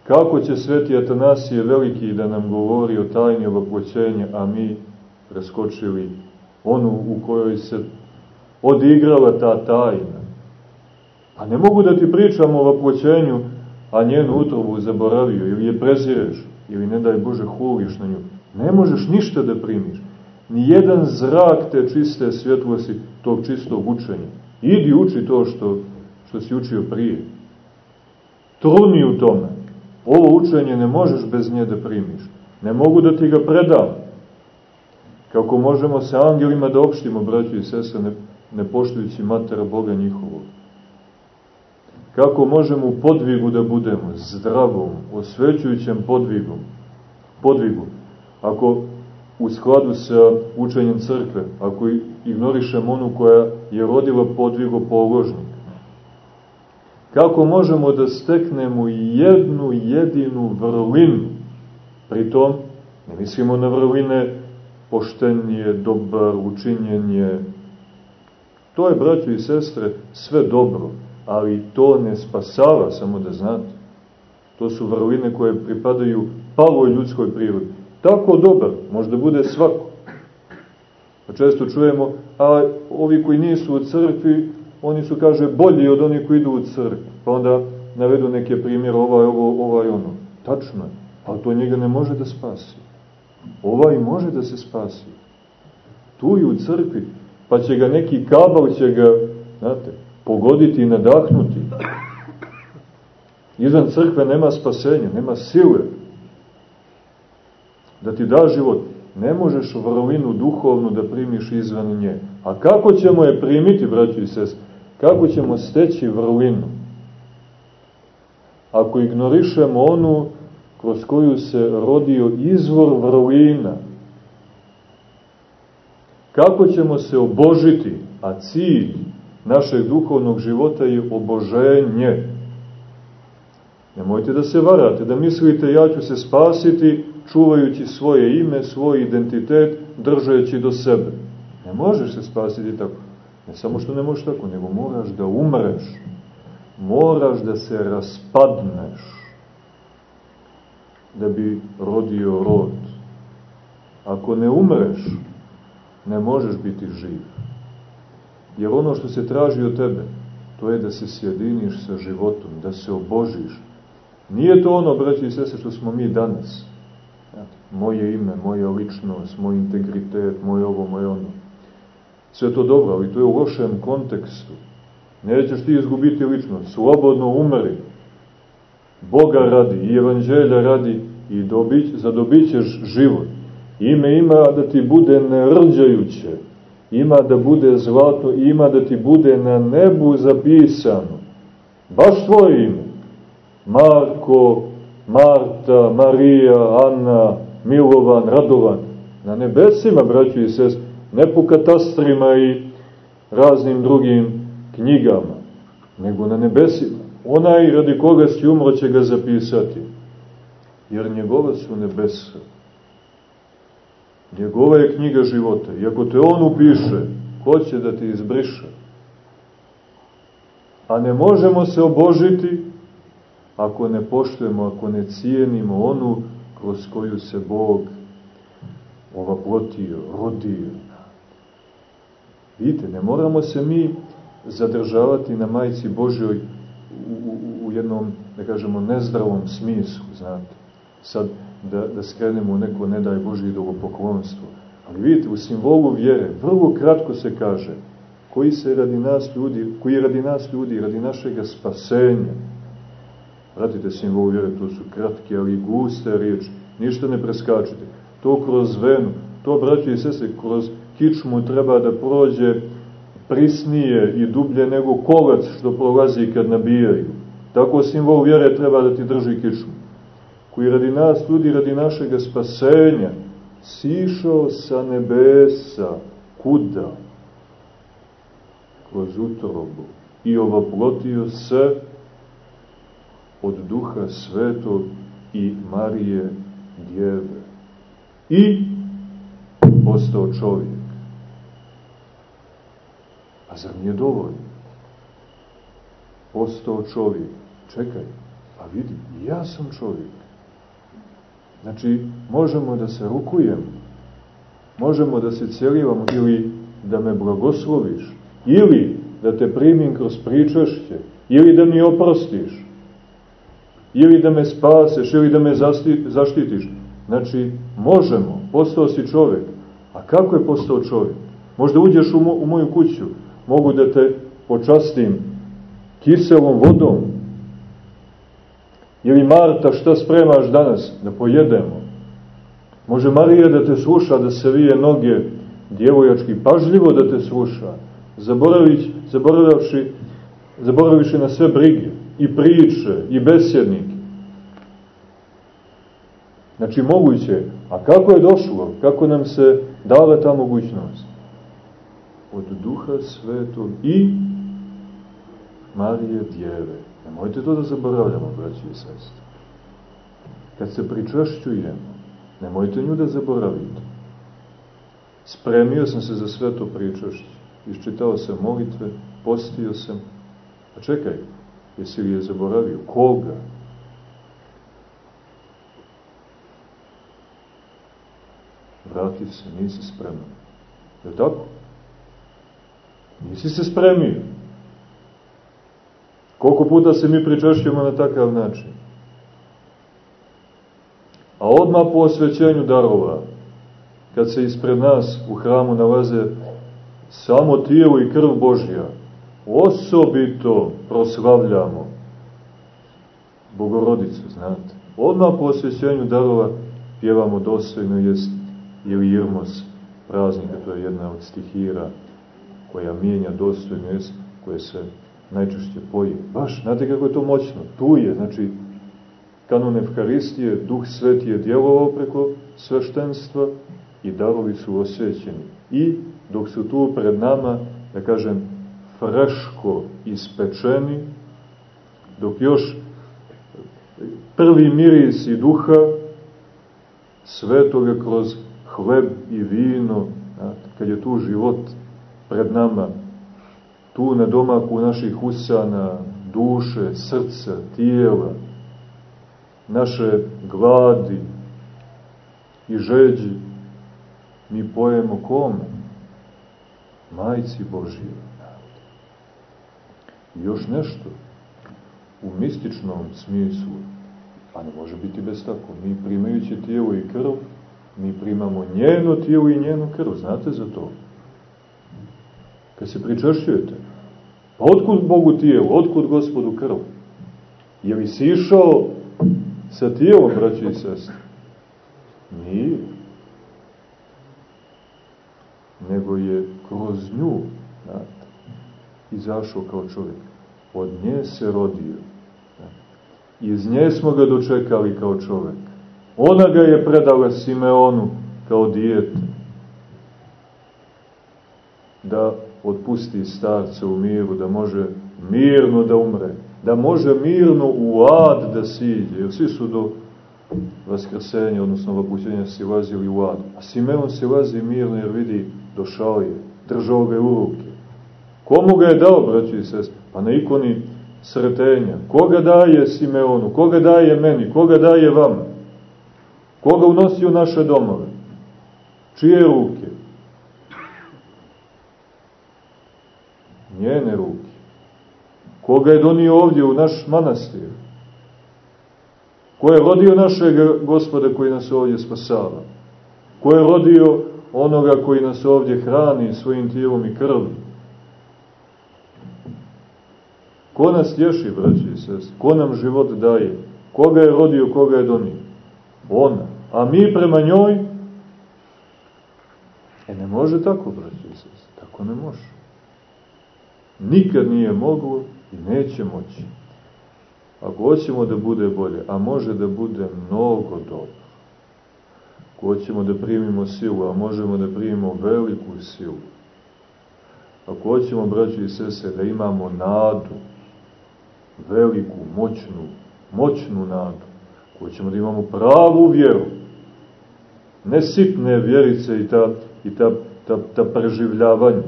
Kako će sveti Atanasije veliki da nam govori o tajni ovoploćenja, a mi preskočili onu u kojoj se odigrala ta tajna. A ne mogu da ti pričam o vaploćenju, a njenu utrobu zaboravio, ili je prezireš, ili ne daj Bože huliš na nju. Ne možeš ništa da primiš. Nijedan zrak te čiste svjetlosti tog čistog učenja. Idi uči to što, što si učio prije. Truni u tome. Ovo učenje ne možeš bez nje da primiš. Ne mogu da ti ga predam. Kako možemo se angelima da opštimo, braći i sese, ne, ne poštujući matera Boga njihovog. Kako možemo u podvigu da budemo zdravom, osvećujućem podvigom, podvigu, ako u skladu sa učenjem crkve, ako ignorišemo onu koja je rodila podvigo položnik, kako možemo da steknemo jednu jedinu vrlinu, pritom ne mislimo na vrline poštenje, dobar, učinjenje, To je, braćo i sestre, sve dobro, ali to ne spasava, samo da znate. To su vrline koje pripadaju paloj ljudskoj prirodi. Tako dobar, možda bude svako. Pa često čujemo, a ovi koji nisu u crkvi, oni su, kaže, bolji od onih koji idu u crkvu. Pa onda navedu neke primjere, ovaj, ovo, ovaj, ono. Tačno je, ali to njega ne može da spasi. Ovaj može da se spasi. Tu i u crkvi pa će ga neki kabal će ga znate, pogoditi i nadahnuti. Izvan crkve nema spasenja, nema sile da ti da život. Ne možeš vrlinu duhovnu da primiš izvan nje. A kako ćemo je primiti, braći i sest? Kako ćemo steći vrlinu? Ako ignorišemo onu kroz koju se rodio izvor vrlina, kako ćemo se obožiti, a cilj našeg duhovnog života je oboženje. Nemojte da se varate, da mislite ja ću se spasiti čuvajući svoje ime, svoj identitet, držajući do sebe. Ne možeš se spasiti tako. Ne samo što ne možeš tako, nego moraš da umreš. Moraš da se raspadneš da bi rodio rod. Ako ne umreš, ne možeš biti živ. Jer ono što se traži od tebe, to je da se sjediniš sa životom, da se obožiš. Nije to ono, braći i sese, što smo mi danas. Moje ime, moja ličnost, moj integritet, moj ovo, moj ono. Sve to dobro, ali to je u lošem kontekstu. Nećeš ti izgubiti ličnost, slobodno umri. Boga radi i evanđelja radi i dobić, zadobit ćeš život. Ime ima da ti bude nerđajuće, ima da bude zlato, ima da ti bude na nebu zapisano. Baš tvoje ime. Marko, Marta, Marija, Anna, Milovan, Radovan. Na nebesima, braću i sest, ne po katastrima i raznim drugim knjigama, nego na nebesima. Onaj radi koga si umro će ga zapisati, jer njegova su nebesa. Njegova je knjiga života. I ako te on upiše, ko će da ti izbriše? A ne možemo se obožiti ako ne poštujemo, ako ne cijenimo onu kroz koju se Bog ova plotio, rodio. Vidite, ne moramo se mi zadržavati na majici Božoj u, u, u jednom, da kažemo, nezdravom smislu, znate. Sad, da, da skrenemo u neko, ne daj Bože, idolopoklonstvo. Ali vidite, u simbolu vjere, vrlo kratko se kaže, koji se radi nas ljudi, koji radi nas ljudi, radi našeg spasenja. Pratite simbolu vjere, to su kratke, ali guste riječi, ništa ne preskačite. To kroz venu, to, braći i sese, kroz kičmu treba da prođe prisnije i dublje nego kolac što prolazi kad nabijaju. Tako simbol vjere treba da ti drži kičmu koji radi nas, ljudi radi našeg spasenja, sišao sa nebesa, kuda? Kroz utrobu i ovoplotio se od duha svetog i Marije djeve. I postao čovjek. A zar nije dovoljno? Postao čovjek. Čekaj, a vidi, ja sam čovjek. Znači, možemo da se rukujemo, možemo da se celivamo ili da me blagosloviš, ili da te primim kroz pričašće, ili da mi oprostiš, ili da me spaseš, ili da me zaštitiš. Znači, možemo, postao si čovjek. A kako je postao čovjek? Možda uđeš u, mo, u moju kuću, mogu da te počastim kiselom vodom, Ili Marta, šta spremaš danas? Da pojedemo. Može Marija da te sluša, da se vije noge djevojački, pažljivo da te sluša, zaboravić, zaboravavši, na sve brige, i priče, i besjednike. Znači, moguće. A kako je došlo? Kako nam se dala ta mogućnost? Od duha svetog i Marije Djeve. Nemojte to da zaboravljamo, braći i sestri. Kad se pričašćujemo, nemojte nju da zaboravite. Spremio sam se za sve to pričašće. Iščitao sam molitve, postio sam. A čekaj, jesi li je zaboravio? Koga? Vrati se, nisi spreman. Je tako? Nisi se spremio. Koliko puta se mi pričešćujemo na takav način? A odmah po osvećenju darova, kad se ispred nas u hramu nalaze samo tijelo i krv Božja, osobito proslavljamo Bogorodicu, znate. Odmah po osjećanju darova pjevamo dostojno jest ili Irmos praznika, to je jedna od stihira koja mijenja dostojno jest, koje se najčešće poje. Baš, znate kako je to moćno? Tu je, znači, kanon Evharistije, Duh Sveti je djelovao preko sveštenstva i darovi su osvećeni. I dok su tu pred nama, da kažem, freško ispečeni, dok još prvi miris i duha svetoga kroz hleb i vino, kad je tu život pred nama, tu na domaku naših usana, duše, srca, tijela, naše gladi i žeđi, mi pojemo kome? Majci Božije. I još nešto, u mističnom smislu, a ne može biti bez tako, mi primajući tijelo i krv, mi primamo njeno tijelo i njenu krv, znate za to? Kad se pričešćujete, pa otkud Bogu tijelo, otkud gospodu krv? Je li si išao sa tijelom, braći i sestri? Nije. Nego je kroz nju, znate, izašao kao čovjek. Od nje se rodio. Iz nje smo ga dočekali kao čovjek. Ona ga je predala Simeonu kao dijete. Da otpusti starce u miru, da može mirno da umre, da može mirno u ad da siđe, jer svi su do vaskrsenja, odnosno vapućenja silazili u ad. A Simeon silazi mirno jer vidi, došao je, držao ga u ruke. Komu ga je dao, braći i? Pa na ikoni sretenja. Koga daje Simeonu? Koga daje meni? Koga daje vama? Koga unosi u naše domove? Čije ruke? Njene ruke. Koga je donio ovdje u naš manastir? Ko je rodio našeg gospoda koji nas ovdje spasava? Ko je rodio onoga koji nas ovdje hrani svojim tijelom i krvom? Ko nas tješi, braći i sest? Ko nam život daje? Koga je rodio, koga je donio? Ona. A mi prema njoj? E ne može tako, braći i sest. Tako ne može. Nikad nije moglo i neće moći. Ako hoćemo da bude bolje, a može da bude mnogo dobro, ako hoćemo da primimo silu, a možemo da primimo veliku silu, ako hoćemo, braći i sese, da imamo nadu, veliku, moćnu, moćnu nadu, ako hoćemo da imamo pravu vjeru, ne sitne vjerice i ta, i ta, ta, ta preživljavanja,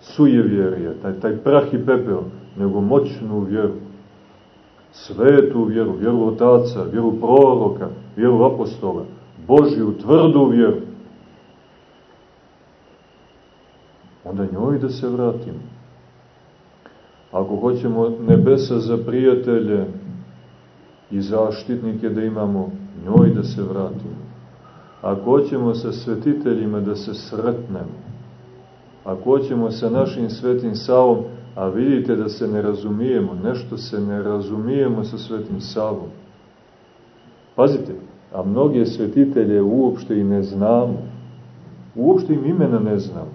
suje vjerija, taj, taj prah i pepeo, nego moćnu vjeru, svetu vjeru, vjeru otaca, vjeru proroka, vjeru apostola, Božju tvrdu vjeru. Onda njoj da se vratimo. Ako hoćemo nebesa za prijatelje i zaštitnike da imamo, njoj da se vratimo. Ako hoćemo sa svetiteljima da se sretnemo, ako hoćemo sa našim svetim Savom, a vidite da se ne razumijemo, nešto se ne razumijemo sa svetim Savom. Pazite, a mnoge svetitelje uopšte i ne znamo. Uopšte im imena ne znamo.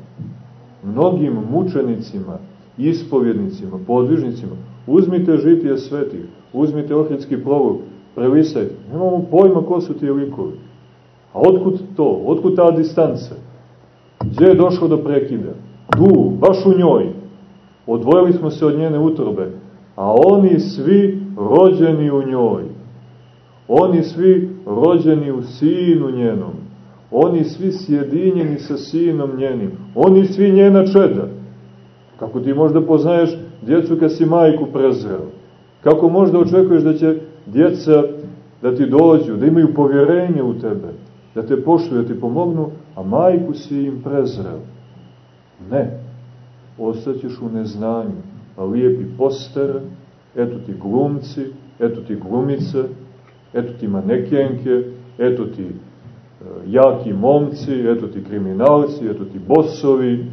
Mnogim mučenicima, ispovjednicima, podvižnicima, uzmite žitije svetih, uzmite ohridski provod, prelisajte. Nemamo pojma ko su ti likovi. A otkud to? Otkud ta distanca? Gdje je došlo do prekida? Tu, baš u njoj. Odvojili smo se od njene utrobe. A oni svi rođeni u njoj. Oni svi rođeni u sinu njenom. Oni svi sjedinjeni sa sinom njenim. Oni svi njena čeda. Kako ti možda poznaješ djecu kad si majku prezreo? Kako možda očekuješ da će djeca da ti dođu, da imaju povjerenje u tebe, da te poštuju, da ti pomognu, a majku si im prezreo? Ne. Ostaćeš u neznanju. A lijepi poster, eto ti glumci, eto ti glumice, eto ti manekenke, eto ti e, jaki momci, eto ti kriminalci, eto ti bosovi.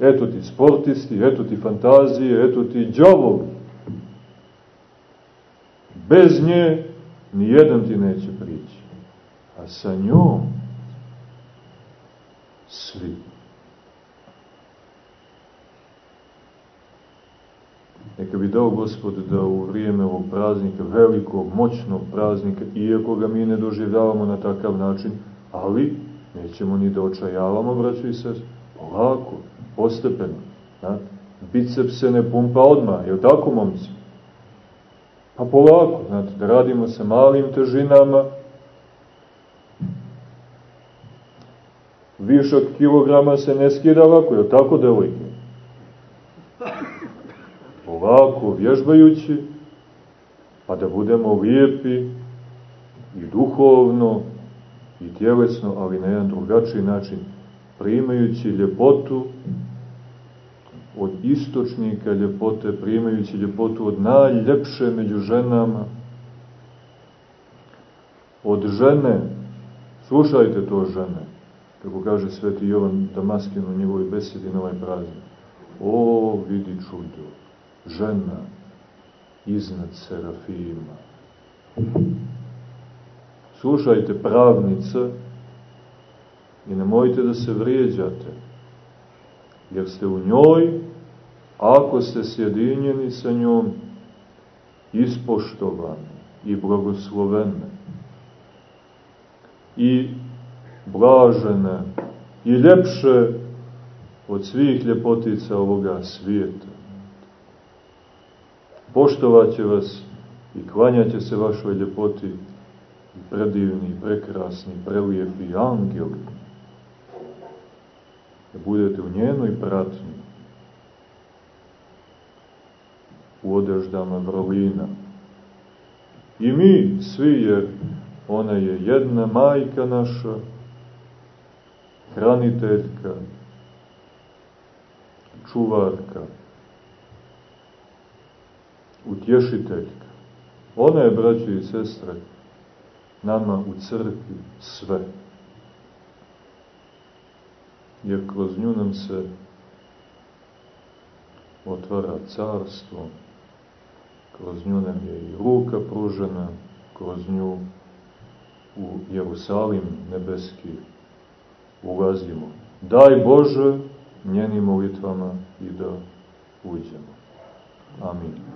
Eto ti sportisti, eto ti fantazije, eto ti džavovi. Bez nje nijedan ti neće prići. A sa njom svi. Neka bi dao Gospod da u vrijeme ovog praznika, velikog, moćnog praznika, iako ga mi ne doživljavamo na takav način, ali nećemo ni da očajavamo, braćo i sest, polako, postepeno. Znate? Bicep se ne pumpa odmah, je tako, momci? Pa polako, znate, da radimo sa malim težinama, višak kilograma se ne skida lako, je tako, devojke? Polako, vježbajući, pa da budemo lijepi i duhovno i tjelesno, ali na jedan drugačiji način, primajući ljepotu od istočnika ljepote, primajući ljepotu od najljepše među ženama, od žene, slušajte to žene, kako kaže sveti Jovan Damaskin u njegovoj besedi na ovaj praznik. O, vidi čudo, žena iznad Serafima. Slušajte pravnica i nemojte da se vrijeđate, jer ste u njoj, ako ste sjedinjeni sa njom, ispoštovani i blagoslovene i blažene i ljepše od svih ljepotica ovoga svijeta. Poštovat vas i klanjat se vašoj ljepoti predivni, prekrasni, prelijepi angeli. Da budete u njenoj pratnji, u odeždama vrlina. I mi svi, jer ona je jedna majka naša, hraniteljka, čuvarka, utješiteljka. Ona je, braći i sestre, nama u crkvi sve. Jer kroz nju nam se otvara carstvo, kroz nju nam je i ruka pružena, kroz nju u Jerusalim nebeski ulazimo. Daj Bože njenim molitvama i da uđemo. Amin.